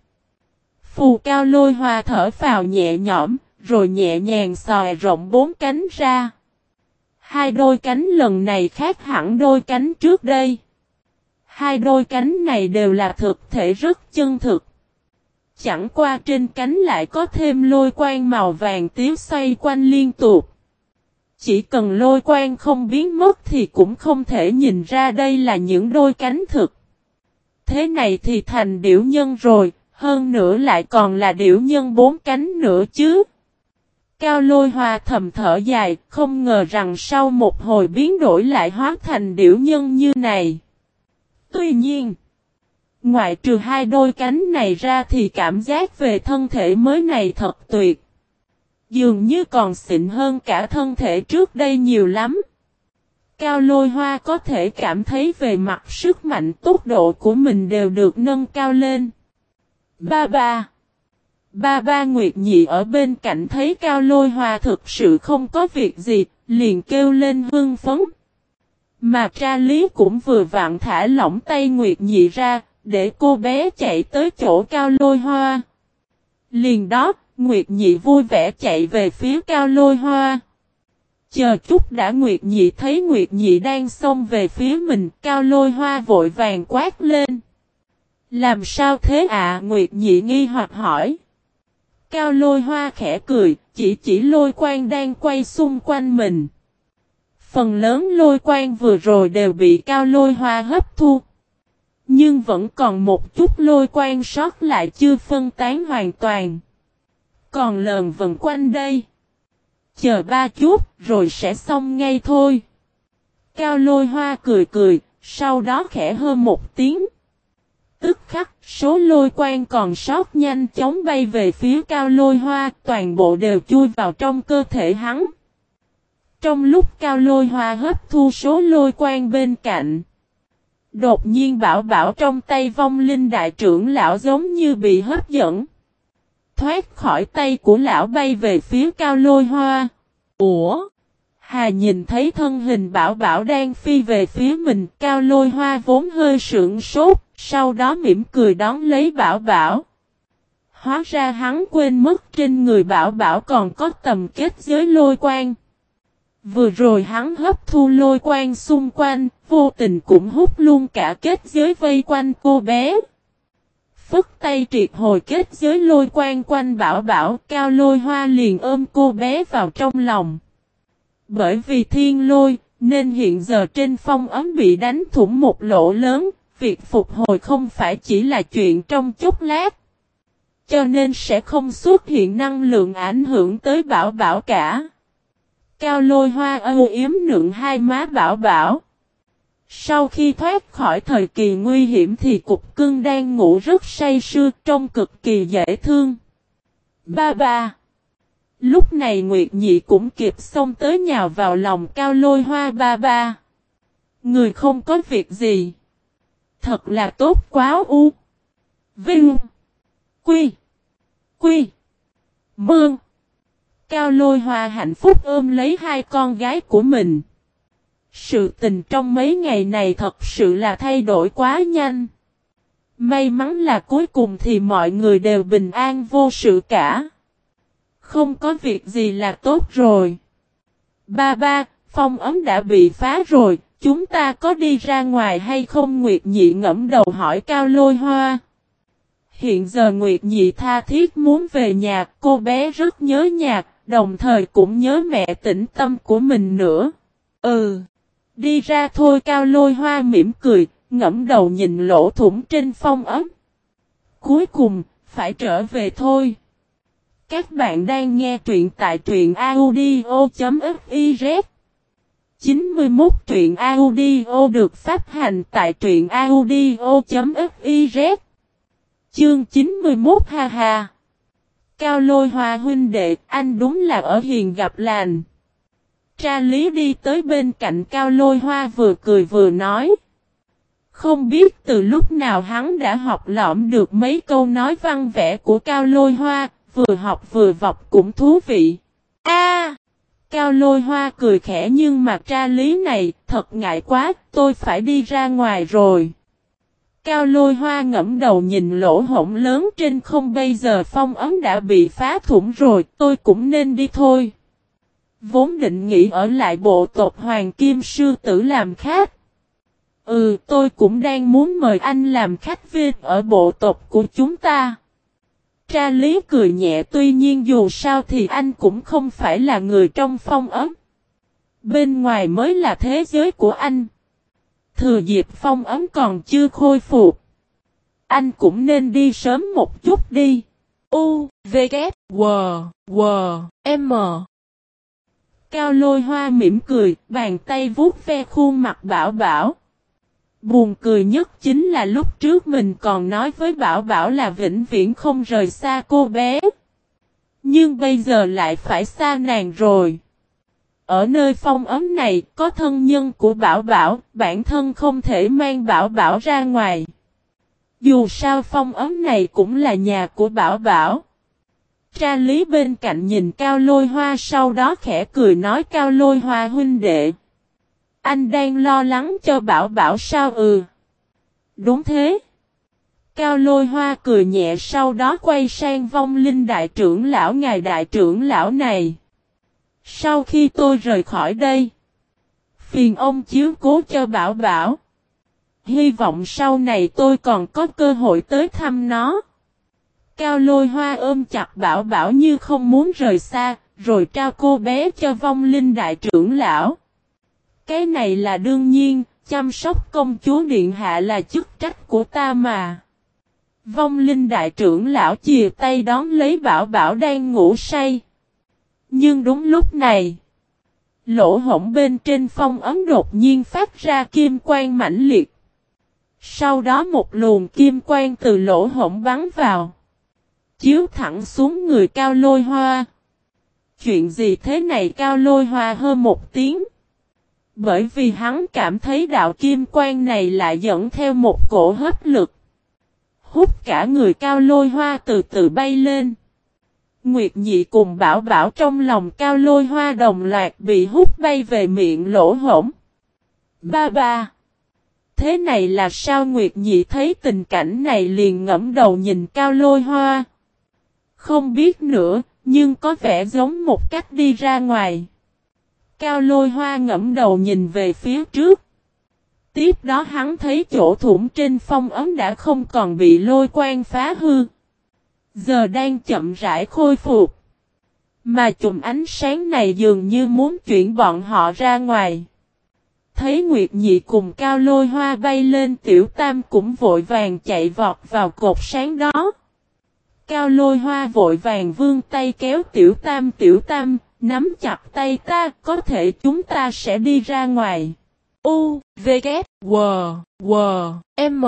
Phù cao lôi hoa thở vào nhẹ nhõm, rồi nhẹ nhàng xòe rộng bốn cánh ra. Hai đôi cánh lần này khác hẳn đôi cánh trước đây. Hai đôi cánh này đều là thực thể rất chân thực. Chẳng qua trên cánh lại có thêm lôi quang màu vàng tiếu xoay quanh liên tục. Chỉ cần lôi quang không biến mất thì cũng không thể nhìn ra đây là những đôi cánh thực. Thế này thì thành điểu nhân rồi, hơn nữa lại còn là điểu nhân bốn cánh nữa chứ. Cao lôi hoa thầm thở dài, không ngờ rằng sau một hồi biến đổi lại hóa thành điểu nhân như này. Tuy nhiên, ngoại trừ hai đôi cánh này ra thì cảm giác về thân thể mới này thật tuyệt. Dường như còn xịn hơn cả thân thể trước đây nhiều lắm. Cao lôi hoa có thể cảm thấy về mặt sức mạnh tốc độ của mình đều được nâng cao lên. Ba ba. Ba ba Nguyệt Nhị ở bên cạnh thấy cao lôi hoa thực sự không có việc gì, liền kêu lên hưng phấn. Mà tra lý cũng vừa vặn thả lỏng tay Nguyệt Nhị ra, để cô bé chạy tới chỗ cao lôi hoa. Liền đó, Nguyệt Nhị vui vẻ chạy về phía cao lôi hoa. Chờ chút đã Nguyệt Nhị thấy Nguyệt Nhị đang xông về phía mình, cao lôi hoa vội vàng quát lên. Làm sao thế ạ à? Nguyệt Nhị nghi hoặc hỏi. Cao lôi hoa khẽ cười, chỉ chỉ lôi quang đang quay xung quanh mình. Phần lớn lôi quang vừa rồi đều bị cao lôi hoa hấp thu. Nhưng vẫn còn một chút lôi quang sót lại chưa phân tán hoàn toàn. Còn lờn vần quanh đây. Chờ ba chút rồi sẽ xong ngay thôi. Cao lôi hoa cười cười, sau đó khẽ hơn một tiếng. Tức khắc, số lôi quang còn sót nhanh chóng bay về phía cao lôi hoa, toàn bộ đều chui vào trong cơ thể hắn. Trong lúc cao lôi hoa hấp thu số lôi quang bên cạnh. Đột nhiên bảo bảo trong tay vong linh đại trưởng lão giống như bị hấp dẫn. Thoát khỏi tay của lão bay về phía cao lôi hoa. Ủa? Hà nhìn thấy thân hình bảo bảo đang phi về phía mình cao lôi hoa vốn hơi sượng sốt, sau đó mỉm cười đón lấy bảo bảo. Hóa ra hắn quên mất trên người bảo bảo còn có tầm kết giới lôi quang. Vừa rồi hắn hấp thu lôi quang xung quanh, vô tình cũng hút luôn cả kết giới vây quanh cô bé. Phất tay triệt hồi kết giới lôi quan quanh bảo bảo, cao lôi hoa liền ôm cô bé vào trong lòng. Bởi vì thiên lôi, nên hiện giờ trên phong ấm bị đánh thủng một lỗ lớn, việc phục hồi không phải chỉ là chuyện trong chốc lát. Cho nên sẽ không xuất hiện năng lượng ảnh hưởng tới bảo bảo cả. Cao lôi hoa âu yếm nượng hai má bảo bảo. Sau khi thoát khỏi thời kỳ nguy hiểm thì cục cưng đang ngủ rất say sưa trông cực kỳ dễ thương. Ba ba. Lúc này Nguyệt Nhị cũng kịp xông tới nhào vào lòng cao lôi hoa ba ba. Người không có việc gì. Thật là tốt quá u. Vinh. Quy. Quy. Mương. Cao lôi hoa hạnh phúc ôm lấy hai con gái của mình. Sự tình trong mấy ngày này thật sự là thay đổi quá nhanh. May mắn là cuối cùng thì mọi người đều bình an vô sự cả. Không có việc gì là tốt rồi. Ba ba, phong ấm đã bị phá rồi, chúng ta có đi ra ngoài hay không Nguyệt Nhị ngẫm đầu hỏi Cao Lôi Hoa. Hiện giờ Nguyệt Nhị tha thiết muốn về nhà, cô bé rất nhớ nhạc, đồng thời cũng nhớ mẹ tĩnh tâm của mình nữa. Ừ, đi ra thôi Cao Lôi Hoa mỉm cười, ngẫm đầu nhìn lỗ thủng trên phong ấm. Cuối cùng, phải trở về thôi. Các bạn đang nghe truyện tại truyện audio.fiz 91 truyện audio được phát hành tại truyện audio.fiz Chương 91 ha ha Cao lôi hoa huynh đệ anh đúng là ở hiền gặp lành. Tra lý đi tới bên cạnh cao lôi hoa vừa cười vừa nói. Không biết từ lúc nào hắn đã học lỏm được mấy câu nói văn vẽ của cao lôi hoa, vừa học vừa vọc cũng thú vị. A, Cao lôi hoa cười khẽ nhưng mà tra lý này thật ngại quá, tôi phải đi ra ngoài rồi. Cao lôi hoa ngẫm đầu nhìn lỗ hổng lớn trên không bây giờ phong ấm đã bị phá thủng rồi, tôi cũng nên đi thôi. Vốn định nghĩ ở lại bộ tộc Hoàng Kim Sư Tử làm khách. Ừ, tôi cũng đang muốn mời anh làm khách viên ở bộ tộc của chúng ta. Tra lý cười nhẹ tuy nhiên dù sao thì anh cũng không phải là người trong phong ấm. Bên ngoài mới là thế giới của anh. Thừa dịp phong ấm còn chưa khôi phục. Anh cũng nên đi sớm một chút đi. U, V, K, W, W, M. Cao lôi hoa mỉm cười, bàn tay vuốt ve khuôn mặt bảo bảo. Buồn cười nhất chính là lúc trước mình còn nói với Bảo Bảo là vĩnh viễn không rời xa cô bé. Nhưng bây giờ lại phải xa nàng rồi. Ở nơi phong ấm này có thân nhân của Bảo Bảo, bản thân không thể mang Bảo Bảo ra ngoài. Dù sao phong ấm này cũng là nhà của Bảo Bảo. Tra lý bên cạnh nhìn Cao Lôi Hoa sau đó khẽ cười nói, Cao Lôi Hoa huynh đệ. Anh đang lo lắng cho Bảo Bảo sao ừ. Đúng thế. Cao lôi hoa cười nhẹ sau đó quay sang vong linh đại trưởng lão, ngài đại trưởng lão này. Sau khi tôi rời khỏi đây. Phiền ông chiếu cố cho Bảo Bảo. Hy vọng sau này tôi còn có cơ hội tới thăm nó. Cao lôi hoa ôm chặt Bảo Bảo như không muốn rời xa, rồi trao cô bé cho vong linh đại trưởng lão. Cái này là đương nhiên, chăm sóc công chúa Điện Hạ là chức trách của ta mà. Vong linh đại trưởng lão chìa tay đón lấy bảo bảo đang ngủ say. Nhưng đúng lúc này, lỗ hổng bên trên phong ấm đột nhiên phát ra kim quang mãnh liệt. Sau đó một luồng kim quang từ lỗ hổng bắn vào. Chiếu thẳng xuống người cao lôi hoa. Chuyện gì thế này cao lôi hoa hơn một tiếng. Bởi vì hắn cảm thấy đạo kim quan này lại dẫn theo một cổ hấp lực. Hút cả người cao lôi hoa từ từ bay lên. Nguyệt nhị cùng bảo bảo trong lòng cao lôi hoa đồng loạt bị hút bay về miệng lỗ hổng. Ba ba. Thế này là sao Nguyệt nhị thấy tình cảnh này liền ngẫm đầu nhìn cao lôi hoa. Không biết nữa, nhưng có vẻ giống một cách đi ra ngoài. Cao lôi hoa ngẫm đầu nhìn về phía trước. Tiếp đó hắn thấy chỗ thủng trên phong ấm đã không còn bị lôi quang phá hư. Giờ đang chậm rãi khôi phục. Mà chùm ánh sáng này dường như muốn chuyển bọn họ ra ngoài. Thấy Nguyệt Nhị cùng cao lôi hoa bay lên tiểu tam cũng vội vàng chạy vọt vào cột sáng đó. Cao lôi hoa vội vàng vươn tay kéo tiểu tam tiểu tam, Nắm chặt tay ta, có thể chúng ta sẽ đi ra ngoài. U, V, K, W, W, M.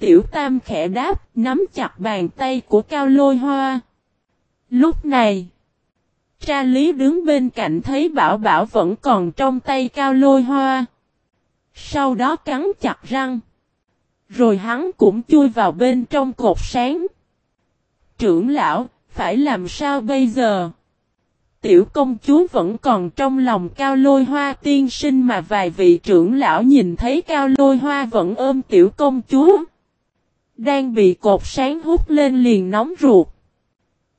Tiểu Tam khẽ đáp, nắm chặt bàn tay của Cao Lôi Hoa. Lúc này, Tra Lý đứng bên cạnh thấy Bảo Bảo vẫn còn trong tay Cao Lôi Hoa. Sau đó cắn chặt răng. Rồi hắn cũng chui vào bên trong cột sáng. Trưởng lão, phải làm sao bây giờ? Tiểu công chúa vẫn còn trong lòng cao lôi hoa tiên sinh mà vài vị trưởng lão nhìn thấy cao lôi hoa vẫn ôm tiểu công chúa. Đang bị cột sáng hút lên liền nóng ruột.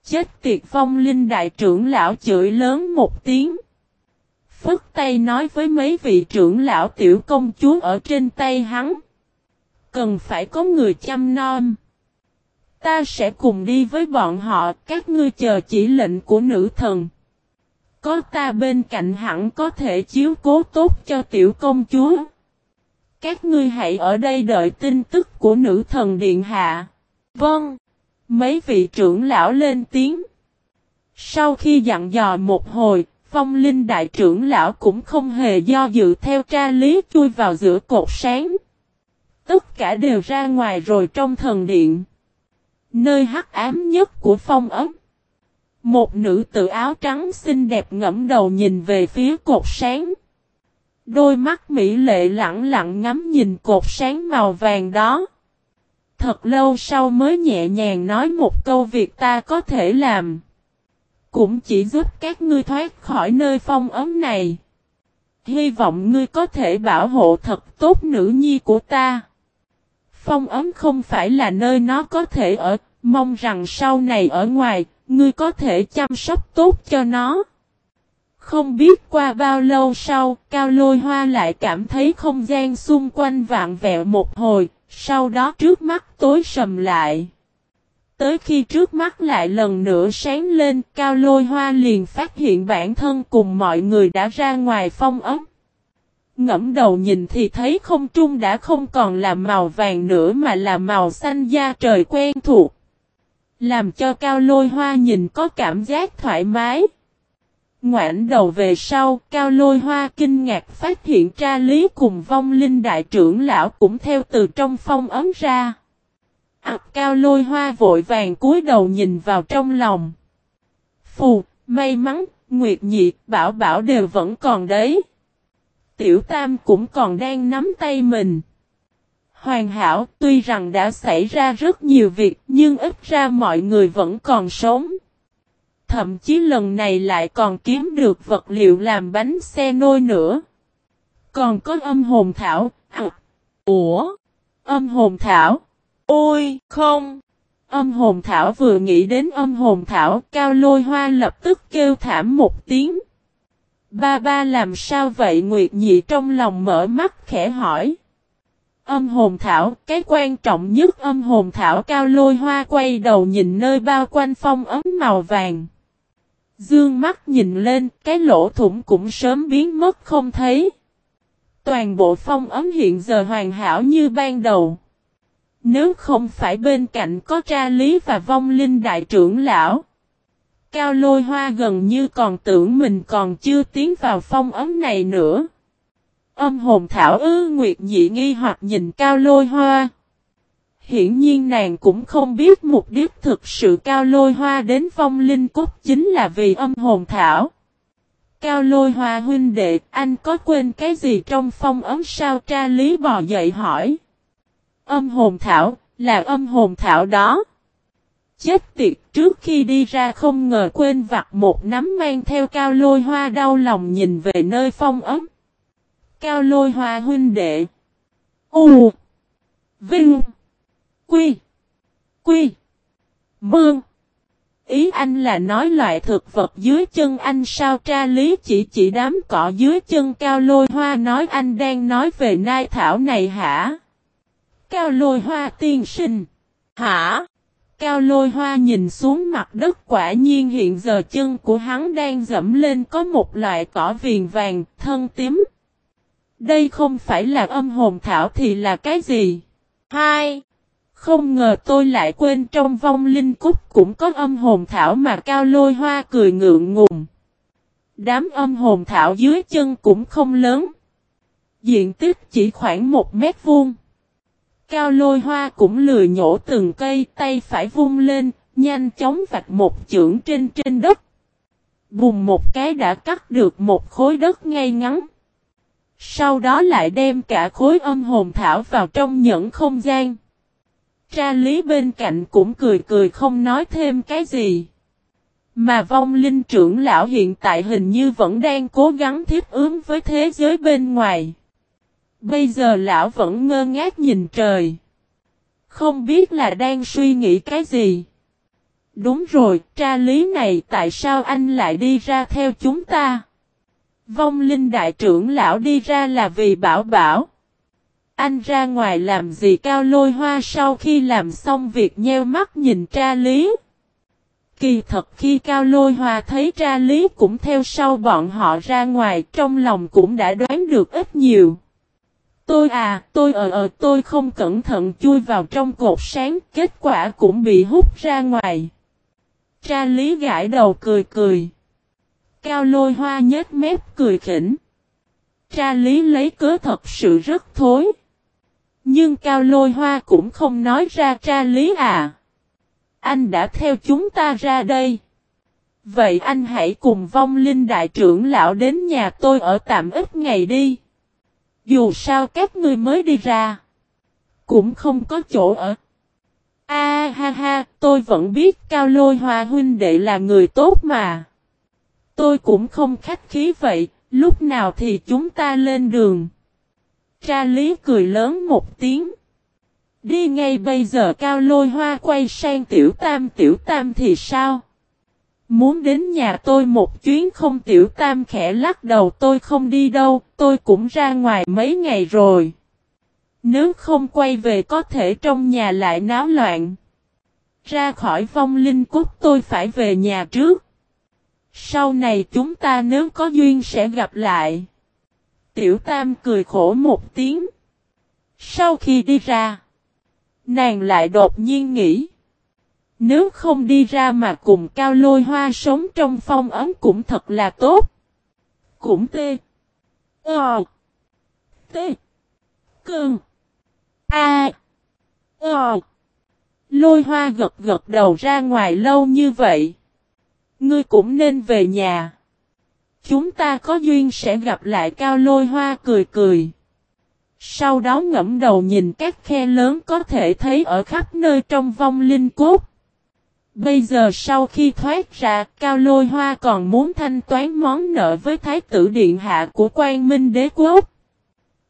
Chết tiệt phong linh đại trưởng lão chửi lớn một tiếng. Phất tay nói với mấy vị trưởng lão tiểu công chúa ở trên tay hắn. Cần phải có người chăm nom. Ta sẽ cùng đi với bọn họ, các ngươi chờ chỉ lệnh của nữ thần. Có ta bên cạnh hẳn có thể chiếu cố tốt cho tiểu công chúa. Các ngươi hãy ở đây đợi tin tức của nữ thần điện hạ. Vâng. Mấy vị trưởng lão lên tiếng. Sau khi dặn dò một hồi, phong linh đại trưởng lão cũng không hề do dự theo tra lý chui vào giữa cột sáng. Tất cả đều ra ngoài rồi trong thần điện. Nơi hắc ám nhất của phong ấm. Một nữ tử áo trắng xinh đẹp ngẫm đầu nhìn về phía cột sáng. Đôi mắt mỹ lệ lặng lặng ngắm nhìn cột sáng màu vàng đó. Thật lâu sau mới nhẹ nhàng nói một câu việc ta có thể làm. Cũng chỉ giúp các ngươi thoát khỏi nơi phong ấm này. Hy vọng ngươi có thể bảo hộ thật tốt nữ nhi của ta. Phong ấm không phải là nơi nó có thể ở, mong rằng sau này ở ngoài, ngươi có thể chăm sóc tốt cho nó. Không biết qua bao lâu sau, Cao Lôi Hoa lại cảm thấy không gian xung quanh vạn vẹo một hồi, sau đó trước mắt tối sầm lại. Tới khi trước mắt lại lần nữa sáng lên, Cao Lôi Hoa liền phát hiện bản thân cùng mọi người đã ra ngoài phong ấm. Ngẫm đầu nhìn thì thấy không trung đã không còn là màu vàng nữa mà là màu xanh da trời quen thuộc. Làm cho Cao Lôi Hoa nhìn có cảm giác thoải mái. Ngoãn đầu về sau, Cao Lôi Hoa kinh ngạc phát hiện tra lý cùng vong linh đại trưởng lão cũng theo từ trong phong ấm ra. À, Cao Lôi Hoa vội vàng cúi đầu nhìn vào trong lòng. Phù, may mắn, Nguyệt Nhị, Bảo Bảo đều vẫn còn đấy. Tiểu Tam cũng còn đang nắm tay mình. Hoàn hảo, tuy rằng đã xảy ra rất nhiều việc, nhưng ít ra mọi người vẫn còn sống. Thậm chí lần này lại còn kiếm được vật liệu làm bánh xe nôi nữa. Còn có âm hồn thảo. À, ủa? Âm hồn thảo? Ôi, không! Âm hồn thảo vừa nghĩ đến âm hồn thảo, cao lôi hoa lập tức kêu thảm một tiếng. Ba ba làm sao vậy Nguyệt Nhị trong lòng mở mắt khẽ hỏi. Âm hồn thảo, cái quan trọng nhất âm hồn thảo cao lôi hoa quay đầu nhìn nơi bao quanh phong ấm màu vàng. Dương mắt nhìn lên, cái lỗ thủng cũng sớm biến mất không thấy. Toàn bộ phong ấm hiện giờ hoàn hảo như ban đầu. Nếu không phải bên cạnh có tra lý và vong linh đại trưởng lão. Cao lôi hoa gần như còn tưởng mình còn chưa tiến vào phong ấm này nữa. Âm hồn thảo ư nguyệt dị nghi hoặc nhìn cao lôi hoa. Hiển nhiên nàng cũng không biết mục đích thực sự cao lôi hoa đến phong linh cốt chính là vì âm hồn thảo. Cao lôi hoa huynh đệ, anh có quên cái gì trong phong ấm sao tra lý bò dậy hỏi. Âm hồn thảo, là âm hồn thảo đó. Chết tiệt, trước khi đi ra không ngờ quên vặt một nắm mang theo cao lôi hoa đau lòng nhìn về nơi phong ấm. Cao lôi hoa huynh đệ. U. Vinh. Quy. Quy. Mương. Ý anh là nói loại thực vật dưới chân anh sao tra lý chỉ chỉ đám cỏ dưới chân cao lôi hoa nói anh đang nói về nai thảo này hả? Cao lôi hoa tiên sinh. Hả? Cao lôi hoa nhìn xuống mặt đất quả nhiên hiện giờ chân của hắn đang dẫm lên có một loại cỏ viền vàng, thân tím. Đây không phải là âm hồn thảo thì là cái gì? Hai. Không ngờ tôi lại quên trong vong linh cúc cũng có âm hồn thảo mà cao lôi hoa cười ngượng ngùng. Đám âm hồn thảo dưới chân cũng không lớn. Diện tích chỉ khoảng một mét vuông. Cao lôi hoa cũng lười nhổ từng cây tay phải vung lên, nhanh chóng vạch một chưởng trên trên đất. Bùng một cái đã cắt được một khối đất ngay ngắn. Sau đó lại đem cả khối âm hồn thảo vào trong những không gian. Tra lý bên cạnh cũng cười cười không nói thêm cái gì. Mà vong linh trưởng lão hiện tại hình như vẫn đang cố gắng thiết ứng với thế giới bên ngoài. Bây giờ lão vẫn ngơ ngác nhìn trời. Không biết là đang suy nghĩ cái gì. Đúng rồi, tra lý này tại sao anh lại đi ra theo chúng ta? Vong linh đại trưởng lão đi ra là vì bảo bảo. Anh ra ngoài làm gì cao lôi hoa sau khi làm xong việc nheo mắt nhìn tra lý. Kỳ thật khi cao lôi hoa thấy tra lý cũng theo sau bọn họ ra ngoài trong lòng cũng đã đoán được ít nhiều. Tôi à, tôi ờ ờ tôi không cẩn thận chui vào trong cột sáng, kết quả cũng bị hút ra ngoài. Tra lý gãi đầu cười cười. Cao lôi hoa nhếch mép cười khỉnh. Tra lý lấy cớ thật sự rất thối. Nhưng cao lôi hoa cũng không nói ra tra lý à. Anh đã theo chúng ta ra đây. Vậy anh hãy cùng vong linh đại trưởng lão đến nhà tôi ở tạm ít ngày đi. Dù sao các ngươi mới đi ra. Cũng không có chỗ ở. A ha ha, tôi vẫn biết Cao Lôi Hoa huynh đệ là người tốt mà. Tôi cũng không khách khí vậy, lúc nào thì chúng ta lên đường. Tra lý cười lớn một tiếng. Đi ngay bây giờ Cao Lôi Hoa quay sang Tiểu Tam Tiểu Tam thì sao? Muốn đến nhà tôi một chuyến không Tiểu Tam khẽ lắc đầu tôi không đi đâu, tôi cũng ra ngoài mấy ngày rồi. Nếu không quay về có thể trong nhà lại náo loạn. Ra khỏi vong linh cốt tôi phải về nhà trước. Sau này chúng ta nếu có duyên sẽ gặp lại. Tiểu Tam cười khổ một tiếng. Sau khi đi ra, nàng lại đột nhiên nghĩ. Nếu không đi ra mà cùng cao lôi hoa sống trong phong ấm cũng thật là tốt. Cũng tê. Ờ. Tê. Cơn. A. Ờ. Lôi hoa gật gật đầu ra ngoài lâu như vậy. Ngươi cũng nên về nhà. Chúng ta có duyên sẽ gặp lại cao lôi hoa cười cười. Sau đó ngẫm đầu nhìn các khe lớn có thể thấy ở khắp nơi trong vong linh cốt. Bây giờ sau khi thoát ra, Cao Lôi Hoa còn muốn thanh toán món nợ với Thái tử Điện Hạ của quan Minh Đế Quốc.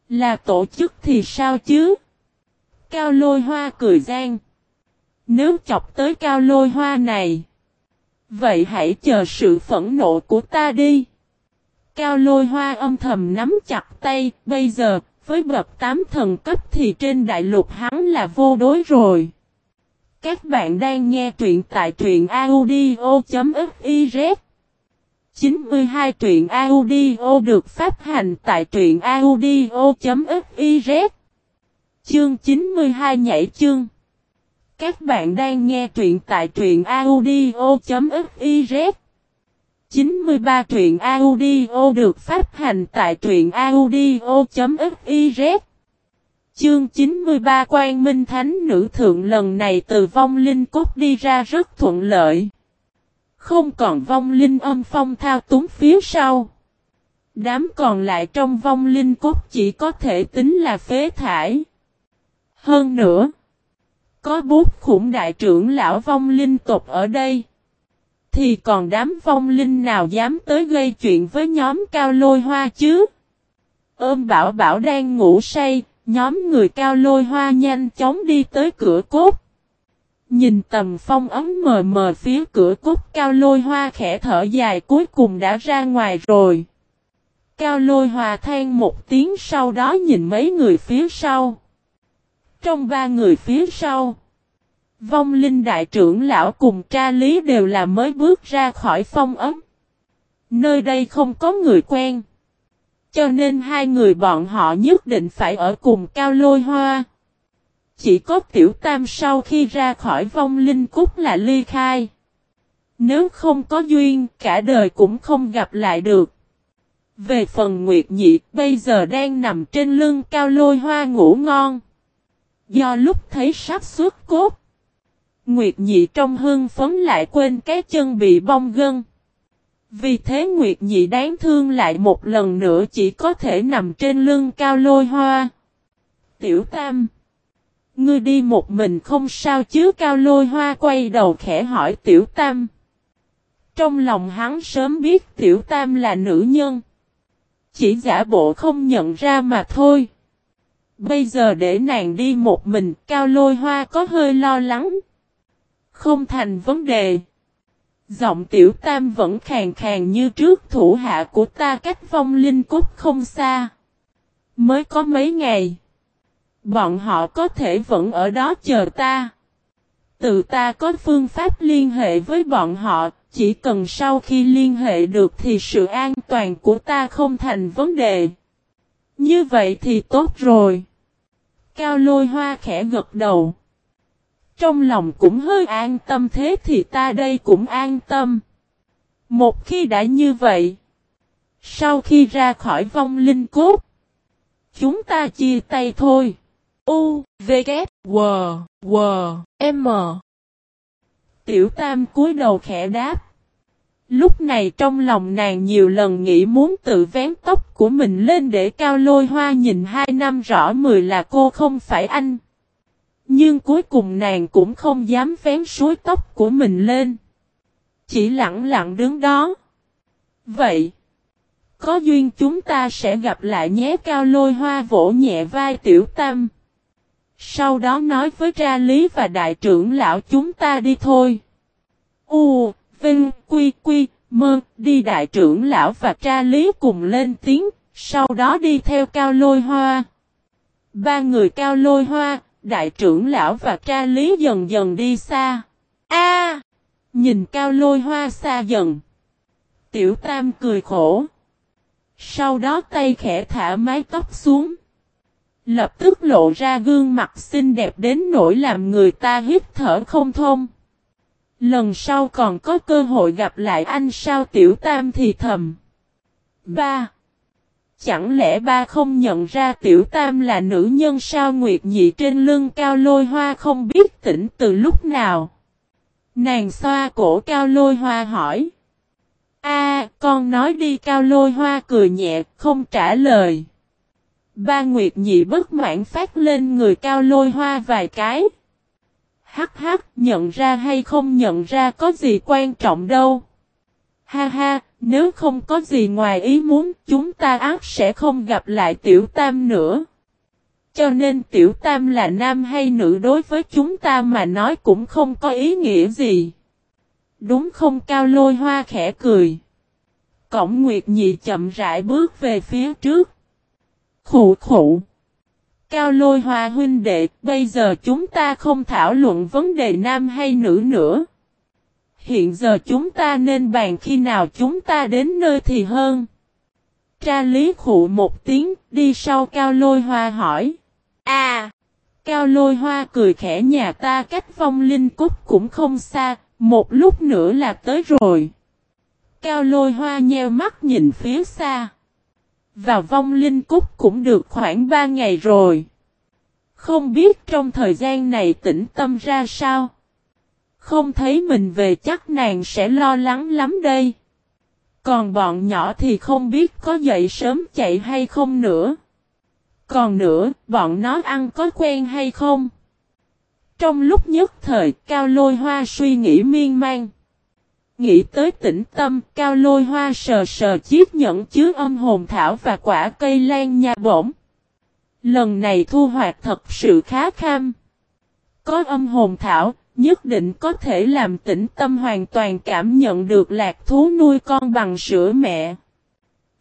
Là tổ chức thì sao chứ? Cao Lôi Hoa cười gian. Nếu chọc tới Cao Lôi Hoa này, vậy hãy chờ sự phẫn nộ của ta đi. Cao Lôi Hoa âm thầm nắm chặt tay, bây giờ, với bậc tám thần cấp thì trên đại lục hắn là vô đối rồi. Các bạn đang nghe truyện tại truyện audio.fiz 92 truyện audio được phát hành tại truyện audio.fiz Chương 92 nhảy chương. Các bạn đang nghe truyện tại truyện audio.fiz 93 truyện audio được phát hành tại truyện audio.fiz Chương 93 Quan Minh Thánh Nữ Thượng lần này từ vong linh cốt đi ra rất thuận lợi. Không còn vong linh âm phong thao túng phía sau. Đám còn lại trong vong linh cốt chỉ có thể tính là phế thải. Hơn nữa, có bút khủng đại trưởng lão vong linh tộc ở đây. Thì còn đám vong linh nào dám tới gây chuyện với nhóm cao lôi hoa chứ? Ôm bảo bảo đang ngủ say, Nhóm người cao lôi hoa nhanh chóng đi tới cửa cốt. Nhìn tầm phong ấm mờ mờ phía cửa cốt cao lôi hoa khẽ thở dài cuối cùng đã ra ngoài rồi. Cao lôi hoa than một tiếng sau đó nhìn mấy người phía sau. Trong ba người phía sau, vong linh đại trưởng lão cùng tra lý đều là mới bước ra khỏi phong ấm. Nơi đây không có người quen. Cho nên hai người bọn họ nhất định phải ở cùng cao lôi hoa. Chỉ có tiểu tam sau khi ra khỏi vong linh cúc là ly khai. Nếu không có duyên, cả đời cũng không gặp lại được. Về phần Nguyệt Nhị, bây giờ đang nằm trên lưng cao lôi hoa ngủ ngon. Do lúc thấy sắp xuất cốt. Nguyệt Nhị trong hương phấn lại quên cái chân bị bong gân. Vì thế Nguyệt Nhị đáng thương lại một lần nữa chỉ có thể nằm trên lưng cao lôi hoa. Tiểu Tam, Ngươi đi một mình không sao chứ cao lôi hoa quay đầu khẽ hỏi Tiểu Tam. Trong lòng hắn sớm biết Tiểu Tam là nữ nhân. Chỉ giả bộ không nhận ra mà thôi. Bây giờ để nàng đi một mình, cao lôi hoa có hơi lo lắng. Không thành vấn đề. Giọng tiểu tam vẫn khàn khàn như trước thủ hạ của ta cách vong linh cốt không xa. Mới có mấy ngày. Bọn họ có thể vẫn ở đó chờ ta. Tự ta có phương pháp liên hệ với bọn họ, chỉ cần sau khi liên hệ được thì sự an toàn của ta không thành vấn đề. Như vậy thì tốt rồi. Cao lôi hoa khẽ gật đầu. Trong lòng cũng hơi an tâm thế thì ta đây cũng an tâm. Một khi đã như vậy. Sau khi ra khỏi vong linh cốt. Chúng ta chia tay thôi. U, V, K, W, W, M. Tiểu Tam cúi đầu khẽ đáp. Lúc này trong lòng nàng nhiều lần nghĩ muốn tự vén tóc của mình lên để cao lôi hoa nhìn hai năm rõ mười là cô không phải anh. Nhưng cuối cùng nàng cũng không dám vén suối tóc của mình lên. Chỉ lặng lặng đứng đó. Vậy. Có duyên chúng ta sẽ gặp lại nhé cao lôi hoa vỗ nhẹ vai tiểu tam. Sau đó nói với ra lý và đại trưởng lão chúng ta đi thôi. U, Vinh, Quy, Quy, Mơ, đi đại trưởng lão và tra lý cùng lên tiếng, sau đó đi theo cao lôi hoa. Ba người cao lôi hoa, đại trưởng lão và tra lý dần dần đi xa. A, Nhìn cao lôi hoa xa dần. Tiểu tam cười khổ. Sau đó tay khẽ thả mái tóc xuống. Lập tức lộ ra gương mặt xinh đẹp đến nỗi làm người ta hít thở không thông. Lần sau còn có cơ hội gặp lại anh sao tiểu tam thì thầm. Ba. Chẳng lẽ ba không nhận ra tiểu tam là nữ nhân sao nguyệt nhị trên lưng cao lôi hoa không biết tỉnh từ lúc nào. Nàng xoa cổ cao lôi hoa hỏi. A, con nói đi cao lôi hoa cười nhẹ, không trả lời. Ba Nguyệt Nhị bất mãn phát lên người cao lôi hoa vài cái. Hắc hắc, nhận ra hay không nhận ra có gì quan trọng đâu. Ha ha, nếu không có gì ngoài ý muốn, chúng ta ác sẽ không gặp lại tiểu tam nữa. Cho nên tiểu tam là nam hay nữ đối với chúng ta mà nói cũng không có ý nghĩa gì. Đúng không cao lôi hoa khẽ cười. Cổng Nguyệt Nhị chậm rãi bước về phía trước. Khủ khủ. Cao lôi hoa huynh đệ, bây giờ chúng ta không thảo luận vấn đề nam hay nữ nữa. Hiện giờ chúng ta nên bàn khi nào chúng ta đến nơi thì hơn. Tra lý khụ một tiếng, đi sau cao lôi hoa hỏi. À! Cao lôi hoa cười khẽ nhà ta cách vong linh cúc cũng không xa, một lúc nữa là tới rồi. Cao lôi hoa nheo mắt nhìn phía xa. Vào vong linh cúc cũng được khoảng 3 ngày rồi. Không biết trong thời gian này tĩnh tâm ra sao. Không thấy mình về chắc nàng sẽ lo lắng lắm đây. Còn bọn nhỏ thì không biết có dậy sớm chạy hay không nữa. Còn nữa, bọn nó ăn có quen hay không? Trong lúc nhất thời, Cao Lôi Hoa suy nghĩ miên man. Nghĩ tới tĩnh tâm, Cao Lôi Hoa sờ sờ chiếc nhẫn chứa âm hồn thảo và quả cây lan nha bổng. Lần này thu hoạch thật sự khá kham. Có âm hồn thảo, nhất định có thể làm tĩnh tâm hoàn toàn cảm nhận được lạc thú nuôi con bằng sữa mẹ.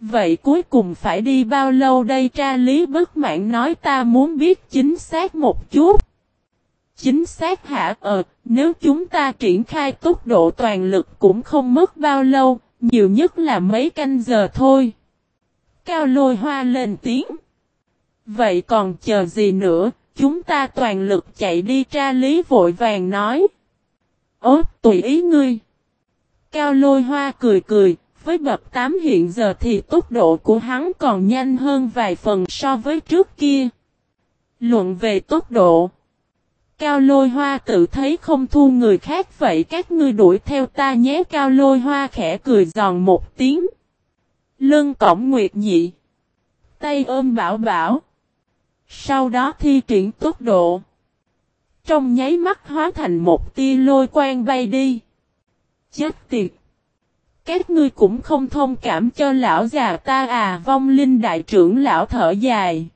Vậy cuối cùng phải đi bao lâu đây tra lý bất mãn nói ta muốn biết chính xác một chút. Chính xác hả ờ, nếu chúng ta triển khai tốc độ toàn lực cũng không mất bao lâu, nhiều nhất là mấy canh giờ thôi. Cao lôi hoa lên tiếng. Vậy còn chờ gì nữa, chúng ta toàn lực chạy đi tra lý vội vàng nói. Ố, tùy ý ngươi. Cao lôi hoa cười cười, với bậc 8 hiện giờ thì tốc độ của hắn còn nhanh hơn vài phần so với trước kia. Luận về tốc độ. Cao lôi hoa tự thấy không thu người khác vậy các ngươi đuổi theo ta nhé cao lôi hoa khẽ cười giòn một tiếng. Lưng cổng nguyệt nhị. Tay ôm bảo bảo. Sau đó thi triển tốc độ. Trong nháy mắt hóa thành một tia lôi quang bay đi. Chết tiệt. Các ngươi cũng không thông cảm cho lão già ta à vong linh đại trưởng lão thở dài.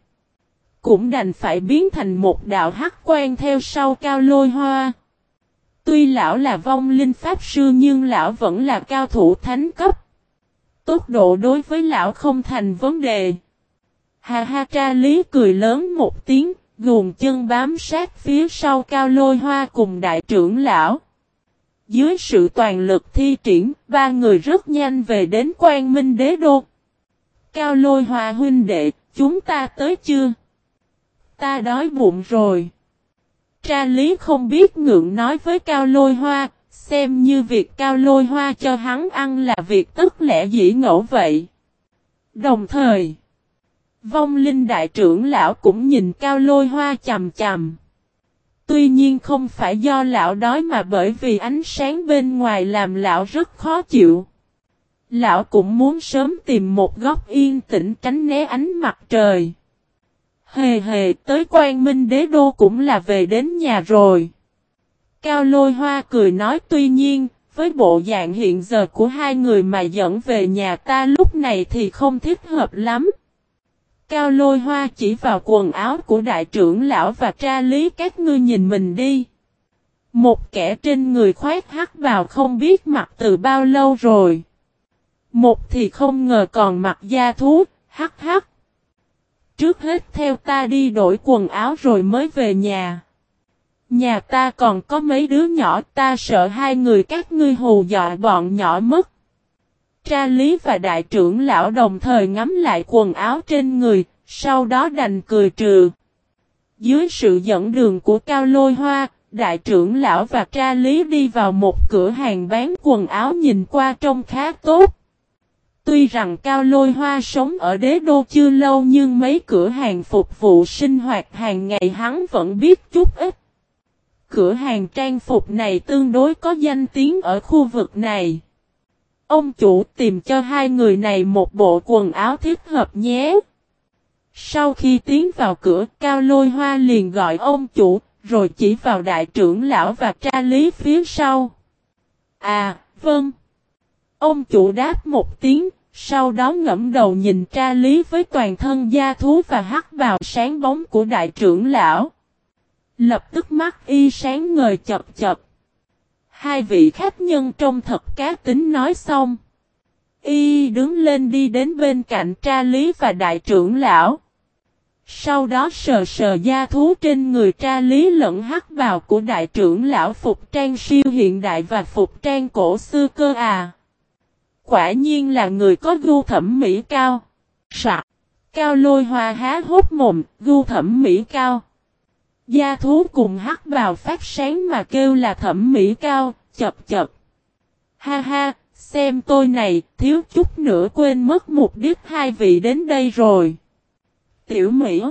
Cũng đành phải biến thành một đạo hắc quang theo sau cao lôi hoa. Tuy lão là vong linh pháp sư nhưng lão vẫn là cao thủ thánh cấp. Tốc độ đối với lão không thành vấn đề. Hà ha tra lý cười lớn một tiếng, guồn chân bám sát phía sau cao lôi hoa cùng đại trưởng lão. Dưới sự toàn lực thi triển, ba người rất nhanh về đến quan minh đế đô. Cao lôi hoa huynh đệ, chúng ta tới chưa? Ta đói bụng rồi. Tra lý không biết ngượng nói với Cao Lôi Hoa, xem như việc Cao Lôi Hoa cho hắn ăn là việc tức lẽ dĩ ngẫu vậy. Đồng thời, vong linh đại trưởng lão cũng nhìn Cao Lôi Hoa chầm chầm. Tuy nhiên không phải do lão đói mà bởi vì ánh sáng bên ngoài làm lão rất khó chịu. Lão cũng muốn sớm tìm một góc yên tĩnh tránh né ánh mặt trời. Hề hề tới quan minh đế đô cũng là về đến nhà rồi. Cao lôi hoa cười nói tuy nhiên, với bộ dạng hiện giờ của hai người mà dẫn về nhà ta lúc này thì không thích hợp lắm. Cao lôi hoa chỉ vào quần áo của đại trưởng lão và tra lý các ngươi nhìn mình đi. Một kẻ trên người khoét hắc vào không biết mặc từ bao lâu rồi. Một thì không ngờ còn mặc da thú, hắc hắc. Trước hết theo ta đi đổi quần áo rồi mới về nhà. Nhà ta còn có mấy đứa nhỏ ta sợ hai người các ngươi hù dọa bọn nhỏ mất. Tra lý và đại trưởng lão đồng thời ngắm lại quần áo trên người, sau đó đành cười trừ. Dưới sự dẫn đường của Cao Lôi Hoa, đại trưởng lão và tra lý đi vào một cửa hàng bán quần áo nhìn qua trông khá tốt. Tuy rằng Cao Lôi Hoa sống ở đế đô chưa lâu nhưng mấy cửa hàng phục vụ sinh hoạt hàng ngày hắn vẫn biết chút ít. Cửa hàng trang phục này tương đối có danh tiếng ở khu vực này. Ông chủ tìm cho hai người này một bộ quần áo thích hợp nhé. Sau khi tiến vào cửa, Cao Lôi Hoa liền gọi ông chủ, rồi chỉ vào đại trưởng lão và tra lý phía sau. À, vâng. Ông chủ đáp một tiếng, sau đó ngẫm đầu nhìn tra lý với toàn thân da thú và hắt vào sáng bóng của đại trưởng lão. Lập tức mắt y sáng ngời chập chập. Hai vị khách nhân trong thật cá tính nói xong. Y đứng lên đi đến bên cạnh tra lý và đại trưởng lão. Sau đó sờ sờ da thú trên người tra lý lẫn hắc bào của đại trưởng lão phục trang siêu hiện đại và phục trang cổ xưa cơ à. Quả nhiên là người có gu thẩm mỹ cao. Sạc. Cao lôi hoa há hốt mồm, gu thẩm mỹ cao gia thú cùng hắc bào phát sáng mà kêu là thẩm mỹ cao, chập chập. Ha ha, xem tôi này, thiếu chút nữa quên mất mục đích hai vị đến đây rồi. Tiểu Mỹ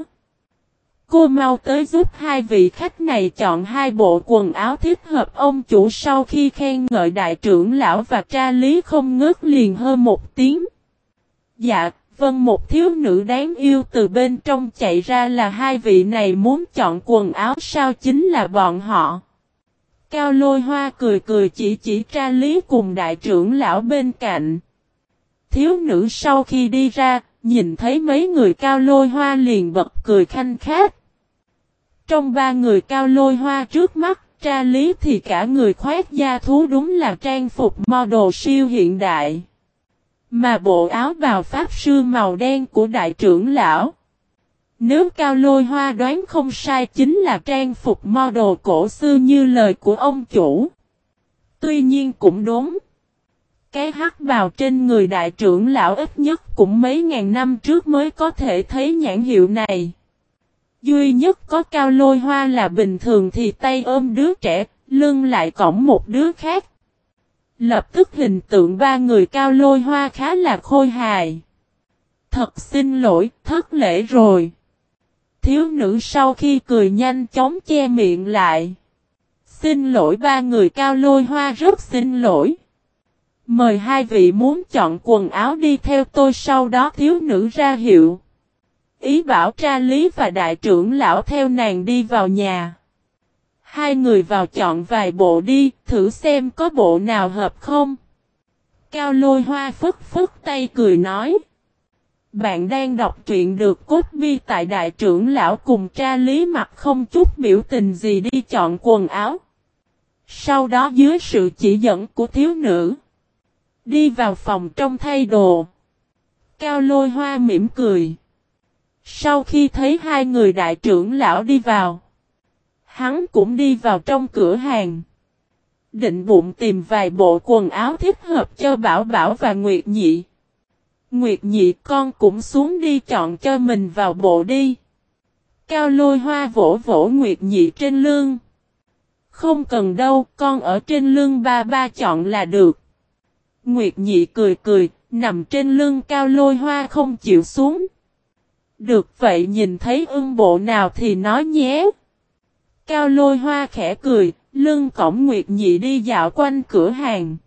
Cô mau tới giúp hai vị khách này chọn hai bộ quần áo thích hợp ông chủ sau khi khen ngợi đại trưởng lão và tra lý không ngớt liền hơn một tiếng. Dạ, vâng một thiếu nữ đáng yêu từ bên trong chạy ra là hai vị này muốn chọn quần áo sao chính là bọn họ. Cao lôi hoa cười cười chỉ chỉ tra lý cùng đại trưởng lão bên cạnh. Thiếu nữ sau khi đi ra, nhìn thấy mấy người cao lôi hoa liền bật cười khanh khát. Trong ba người cao lôi hoa trước mắt, tra lý thì cả người khoét da thú đúng là trang phục model siêu hiện đại. Mà bộ áo bào pháp sư màu đen của đại trưởng lão. Nếu cao lôi hoa đoán không sai chính là trang phục model cổ xưa như lời của ông chủ. Tuy nhiên cũng đúng. Cái hắc bào trên người đại trưởng lão ít nhất cũng mấy ngàn năm trước mới có thể thấy nhãn hiệu này. Duy nhất có cao lôi hoa là bình thường thì tay ôm đứa trẻ, lưng lại cõng một đứa khác. Lập tức hình tượng ba người cao lôi hoa khá là khôi hài. Thật xin lỗi, thất lễ rồi. Thiếu nữ sau khi cười nhanh chóng che miệng lại. Xin lỗi ba người cao lôi hoa rất xin lỗi. Mời hai vị muốn chọn quần áo đi theo tôi sau đó thiếu nữ ra hiệu. Ý bảo tra lý và đại trưởng lão theo nàng đi vào nhà. Hai người vào chọn vài bộ đi, thử xem có bộ nào hợp không. Cao lôi hoa phức phức tay cười nói. Bạn đang đọc truyện được cốt bi tại đại trưởng lão cùng tra lý mặt không chút biểu tình gì đi chọn quần áo. Sau đó dưới sự chỉ dẫn của thiếu nữ. Đi vào phòng trong thay đồ. Cao lôi hoa mỉm cười. Sau khi thấy hai người đại trưởng lão đi vào. Hắn cũng đi vào trong cửa hàng. Định bụng tìm vài bộ quần áo thích hợp cho Bảo Bảo và Nguyệt Nhị. Nguyệt nhị con cũng xuống đi chọn cho mình vào bộ đi. Cao lôi hoa vỗ vỗ Nguyệt nhị trên lưng. Không cần đâu, con ở trên lưng ba ba chọn là được. Nguyệt nhị cười cười, nằm trên lưng cao lôi hoa không chịu xuống. Được vậy nhìn thấy ưng bộ nào thì nói nhé. Cao lôi hoa khẽ cười, lưng cổng Nguyệt nhị đi dạo quanh cửa hàng.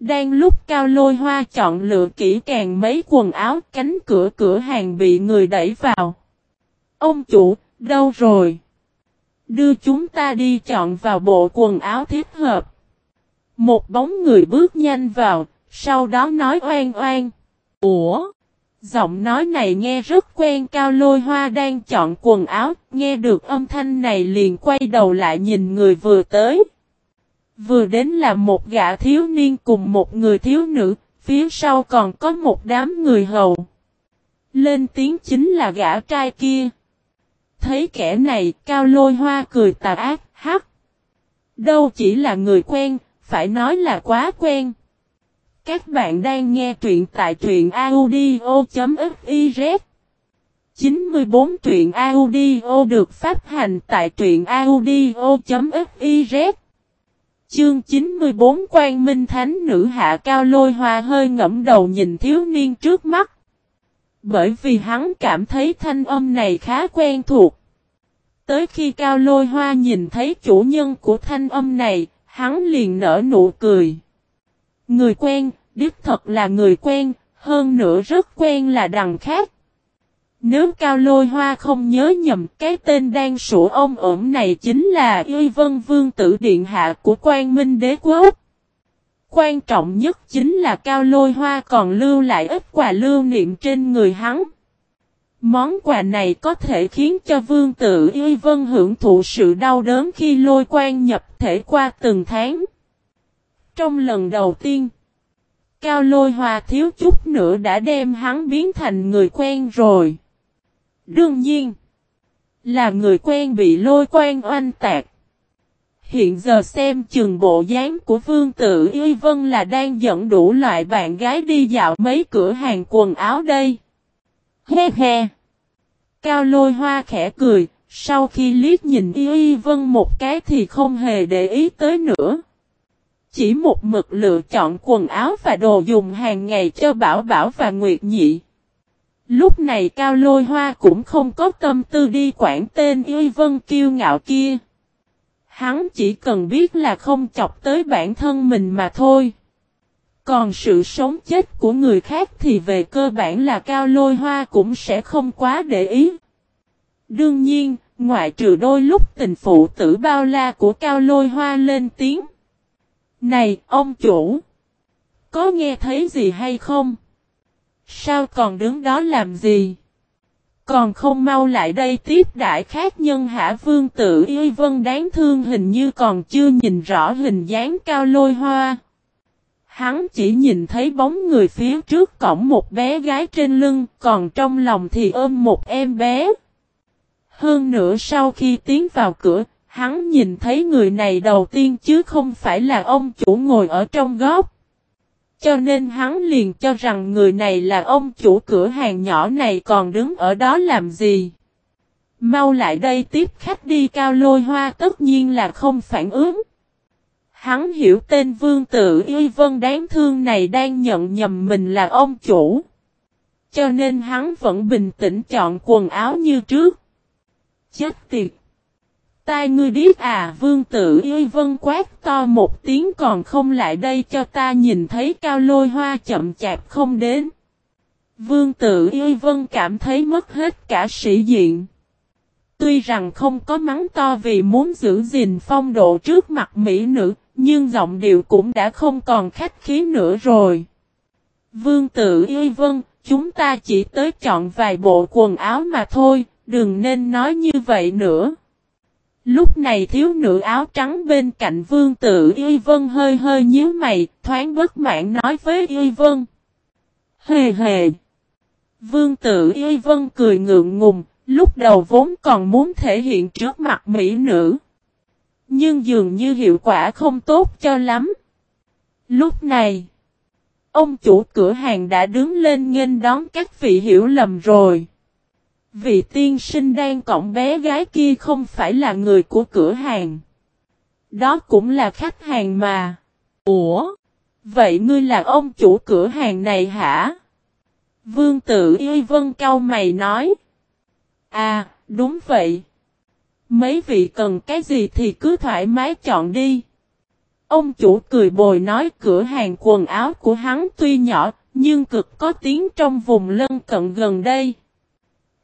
Đang lúc cao lôi hoa chọn lựa kỹ càng mấy quần áo cánh cửa cửa hàng bị người đẩy vào. Ông chủ, đâu rồi? Đưa chúng ta đi chọn vào bộ quần áo thích hợp. Một bóng người bước nhanh vào, sau đó nói oan oan. Ủa? Giọng nói này nghe rất quen cao lôi hoa đang chọn quần áo, nghe được âm thanh này liền quay đầu lại nhìn người vừa tới. Vừa đến là một gã thiếu niên cùng một người thiếu nữ, phía sau còn có một đám người hầu. Lên tiếng chính là gã trai kia. Thấy kẻ này, cao lôi hoa cười tà ác, hắc. Đâu chỉ là người quen, phải nói là quá quen. Các bạn đang nghe truyện tại truyện audio.fiz 94 truyện audio được phát hành tại truyện audio.fiz Chương 94 Quan Minh Thánh Nữ Hạ Cao Lôi Hoa hơi ngẫm đầu nhìn thiếu niên trước mắt. Bởi vì hắn cảm thấy thanh âm này khá quen thuộc. Tới khi Cao Lôi Hoa nhìn thấy chủ nhân của thanh âm này, hắn liền nở nụ cười. Người quen, đích thật là người quen, hơn nữa rất quen là đằng khác. Nếu Cao Lôi Hoa không nhớ nhầm cái tên đang sủa ông ổn này chính là Y Vân Vương tử điện hạ của quan minh đế quốc. Quan trọng nhất chính là Cao Lôi Hoa còn lưu lại ít quà lưu niệm trên người hắn. Món quà này có thể khiến cho vương tử Y Vân hưởng thụ sự đau đớn khi lôi quan nhập thể qua từng tháng. Trong lần đầu tiên, Cao Lôi Hoa thiếu chút nữa đã đem hắn biến thành người quen rồi. Đương nhiên, là người quen bị lôi quan oanh tạc. Hiện giờ xem chừng bộ dáng của vương tử Y Vân là đang dẫn đủ loại bạn gái đi dạo mấy cửa hàng quần áo đây. He he. Cao lôi hoa khẽ cười, sau khi liếc nhìn Y Y Vân một cái thì không hề để ý tới nữa. Chỉ một mực lựa chọn quần áo và đồ dùng hàng ngày cho Bảo Bảo và Nguyệt Nhị. Lúc này Cao Lôi Hoa cũng không có tâm tư đi quản tên Y Vân kiêu ngạo kia. Hắn chỉ cần biết là không chọc tới bản thân mình mà thôi. Còn sự sống chết của người khác thì về cơ bản là Cao Lôi Hoa cũng sẽ không quá để ý. Đương nhiên, ngoại trừ đôi lúc tình phụ tử bao la của Cao Lôi Hoa lên tiếng. Này, ông chủ! Có nghe thấy gì hay không? Sao còn đứng đó làm gì? Còn không mau lại đây tiếp đại khác nhân hả vương tử y vân đáng thương hình như còn chưa nhìn rõ hình dáng cao lôi hoa. Hắn chỉ nhìn thấy bóng người phía trước cổng một bé gái trên lưng, còn trong lòng thì ôm một em bé. Hơn nữa sau khi tiến vào cửa, hắn nhìn thấy người này đầu tiên chứ không phải là ông chủ ngồi ở trong góc. Cho nên hắn liền cho rằng người này là ông chủ cửa hàng nhỏ này còn đứng ở đó làm gì. Mau lại đây tiếp khách đi, cao lôi hoa tất nhiên là không phản ứng. Hắn hiểu tên vương tử y vân đáng thương này đang nhận nhầm mình là ông chủ. Cho nên hắn vẫn bình tĩnh chọn quần áo như trước. Chết tiệt! Tai ngươi điếc à vương tử y vân quát to một tiếng còn không lại đây cho ta nhìn thấy cao lôi hoa chậm chạp không đến. Vương tử y vân cảm thấy mất hết cả sĩ diện. Tuy rằng không có mắng to vì muốn giữ gìn phong độ trước mặt mỹ nữ, nhưng giọng điệu cũng đã không còn khách khí nữa rồi. Vương tử y vân, chúng ta chỉ tới chọn vài bộ quần áo mà thôi, đừng nên nói như vậy nữa. Lúc này thiếu nữ áo trắng bên cạnh vương tử Y Vân hơi hơi nhíu mày, thoáng bất mãn nói với Y Vân. Hề hề. Vương tử Y Vân cười ngượng ngùng, lúc đầu vốn còn muốn thể hiện trước mặt mỹ nữ. Nhưng dường như hiệu quả không tốt cho lắm. Lúc này, Ông chủ cửa hàng đã đứng lên nghênh đón các vị hiểu lầm rồi. Vị tiên sinh đang cộng bé gái kia không phải là người của cửa hàng. Đó cũng là khách hàng mà. Ủa? Vậy ngươi là ông chủ cửa hàng này hả? Vương tự y vân cao mày nói. À, đúng vậy. Mấy vị cần cái gì thì cứ thoải mái chọn đi. Ông chủ cười bồi nói cửa hàng quần áo của hắn tuy nhỏ, nhưng cực có tiếng trong vùng lân cận gần đây.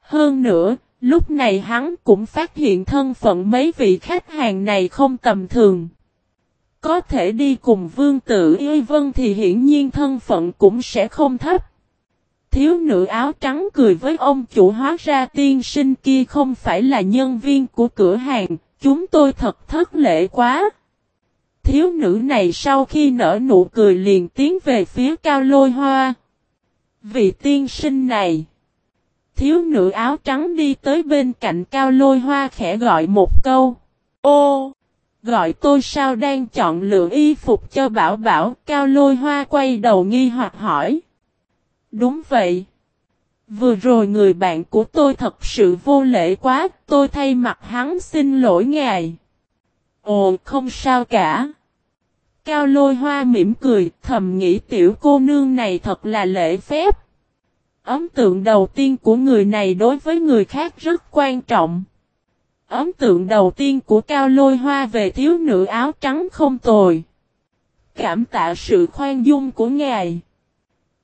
Hơn nữa, lúc này hắn cũng phát hiện thân phận mấy vị khách hàng này không tầm thường. Có thể đi cùng vương tử y vân thì hiển nhiên thân phận cũng sẽ không thấp. Thiếu nữ áo trắng cười với ông chủ hóa ra tiên sinh kia không phải là nhân viên của cửa hàng, chúng tôi thật thất lễ quá. Thiếu nữ này sau khi nở nụ cười liền tiến về phía cao lôi hoa. Vị tiên sinh này. Thiếu nữ áo trắng đi tới bên cạnh cao lôi hoa khẽ gọi một câu. Ô! Gọi tôi sao đang chọn lựa y phục cho bảo bảo cao lôi hoa quay đầu nghi hoặc hỏi. Đúng vậy. Vừa rồi người bạn của tôi thật sự vô lễ quá, tôi thay mặt hắn xin lỗi ngài. Ồ, không sao cả. Cao lôi hoa mỉm cười, thầm nghĩ tiểu cô nương này thật là lễ phép. Ấn tượng đầu tiên của người này đối với người khác rất quan trọng. Ấn tượng đầu tiên của cao lôi hoa về thiếu nữ áo trắng không tồi. Cảm tạ sự khoan dung của ngài.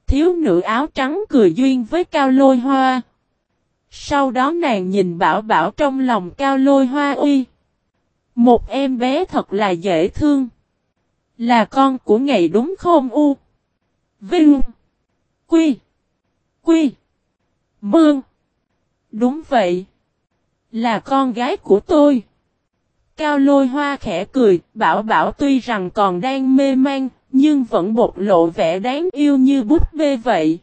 Thiếu nữ áo trắng cười duyên với cao lôi hoa. Sau đó nàng nhìn bảo bảo trong lòng cao lôi hoa uy. Một em bé thật là dễ thương. Là con của ngày đúng không u? Vinh. Quy. Quy. Mương. Đúng vậy. Là con gái của tôi. Cao lôi hoa khẽ cười, bảo bảo tuy rằng còn đang mê man, nhưng vẫn bộc lộ vẻ đáng yêu như bút bê vậy.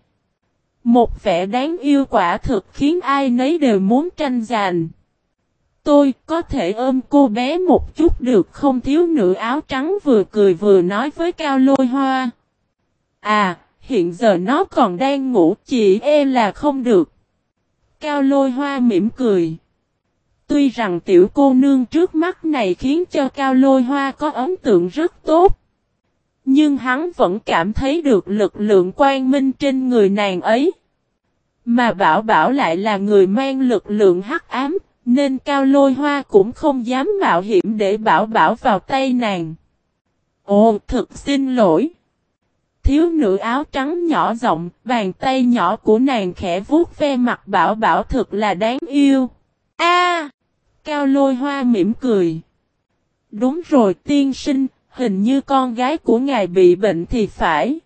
Một vẻ đáng yêu quả thực khiến ai nấy đều muốn tranh giành. Tôi có thể ôm cô bé một chút được không thiếu nữ áo trắng vừa cười vừa nói với Cao Lôi Hoa. À, hiện giờ nó còn đang ngủ chỉ e là không được. Cao Lôi Hoa mỉm cười. Tuy rằng tiểu cô nương trước mắt này khiến cho Cao Lôi Hoa có ấn tượng rất tốt. Nhưng hắn vẫn cảm thấy được lực lượng quang minh trên người nàng ấy. Mà Bảo Bảo lại là người mang lực lượng hắc ám, nên Cao Lôi Hoa cũng không dám mạo hiểm để Bảo Bảo vào tay nàng. Ồ, thật xin lỗi. Thiếu nữ áo trắng nhỏ rộng, bàn tay nhỏ của nàng khẽ vuốt ve mặt Bảo Bảo thật là đáng yêu. A! Cao Lôi Hoa mỉm cười. Đúng rồi tiên sinh, hình như con gái của ngài bị bệnh thì phải.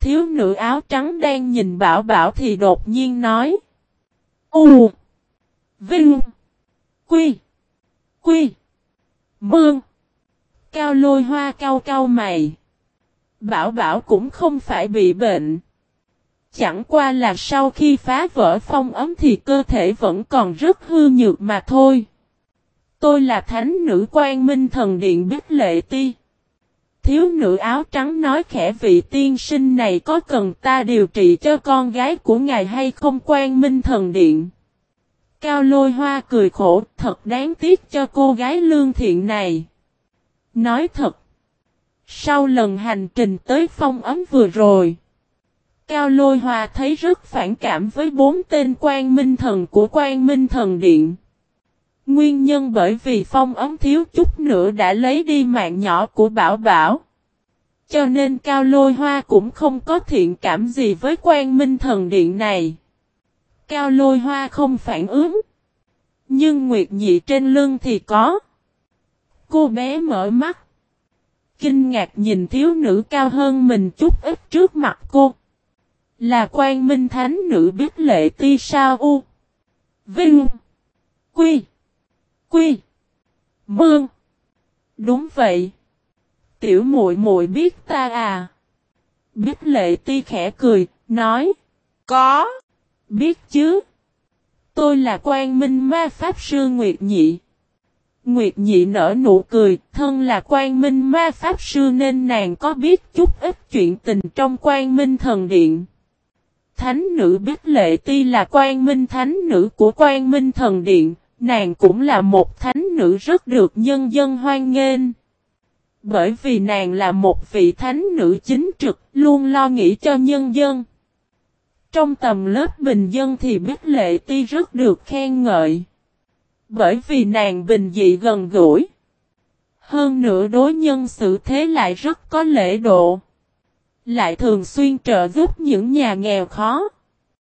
Thiếu nữ áo trắng đang nhìn bảo bảo thì đột nhiên nói. U. Vinh. Quy. Quy. Mương. Cao lôi hoa cao cao mày. Bảo bảo cũng không phải bị bệnh. Chẳng qua là sau khi phá vỡ phong ấm thì cơ thể vẫn còn rất hư nhược mà thôi. Tôi là thánh nữ quan minh thần điện Bích Lệ Ti. Thiếu nữ áo trắng nói khẽ vị tiên sinh này có cần ta điều trị cho con gái của ngài hay không quan minh thần điện. Cao lôi hoa cười khổ, thật đáng tiếc cho cô gái lương thiện này. Nói thật. Sau lần hành trình tới phong ấm vừa rồi. Cao lôi hoa thấy rất phản cảm với bốn tên quan minh thần của quan minh thần điện. Nguyên nhân bởi vì phong ấm thiếu chút nữa đã lấy đi mạng nhỏ của Bảo Bảo. Cho nên Cao Lôi Hoa cũng không có thiện cảm gì với quan minh thần điện này. Cao Lôi Hoa không phản ứng. Nhưng Nguyệt Nhị trên lưng thì có. Cô bé mở mắt. Kinh ngạc nhìn thiếu nữ cao hơn mình chút ít trước mặt cô. Là quan minh thánh nữ biết lệ ti sao u. Vinh. Quy. Quy. Mương. Đúng vậy. Tiểu muội muội biết ta à. Biết lệ ti khẽ cười, nói. Có. Biết chứ. Tôi là quan minh ma pháp sư Nguyệt Nhị. Nguyệt nhị nở nụ cười, thân là quan minh ma pháp sư nên nàng có biết chút ít chuyện tình trong quan minh thần điện. Thánh nữ Bích Lệ Ti là quan minh thánh nữ của quan minh thần điện, nàng cũng là một thánh nữ rất được nhân dân hoan nghênh. Bởi vì nàng là một vị thánh nữ chính trực, luôn lo nghĩ cho nhân dân. Trong tầm lớp bình dân thì Bích Lệ Ti rất được khen ngợi. Bởi vì nàng bình dị gần gũi. Hơn nữa đối nhân xử thế lại rất có lễ độ. Lại thường xuyên trợ giúp những nhà nghèo khó.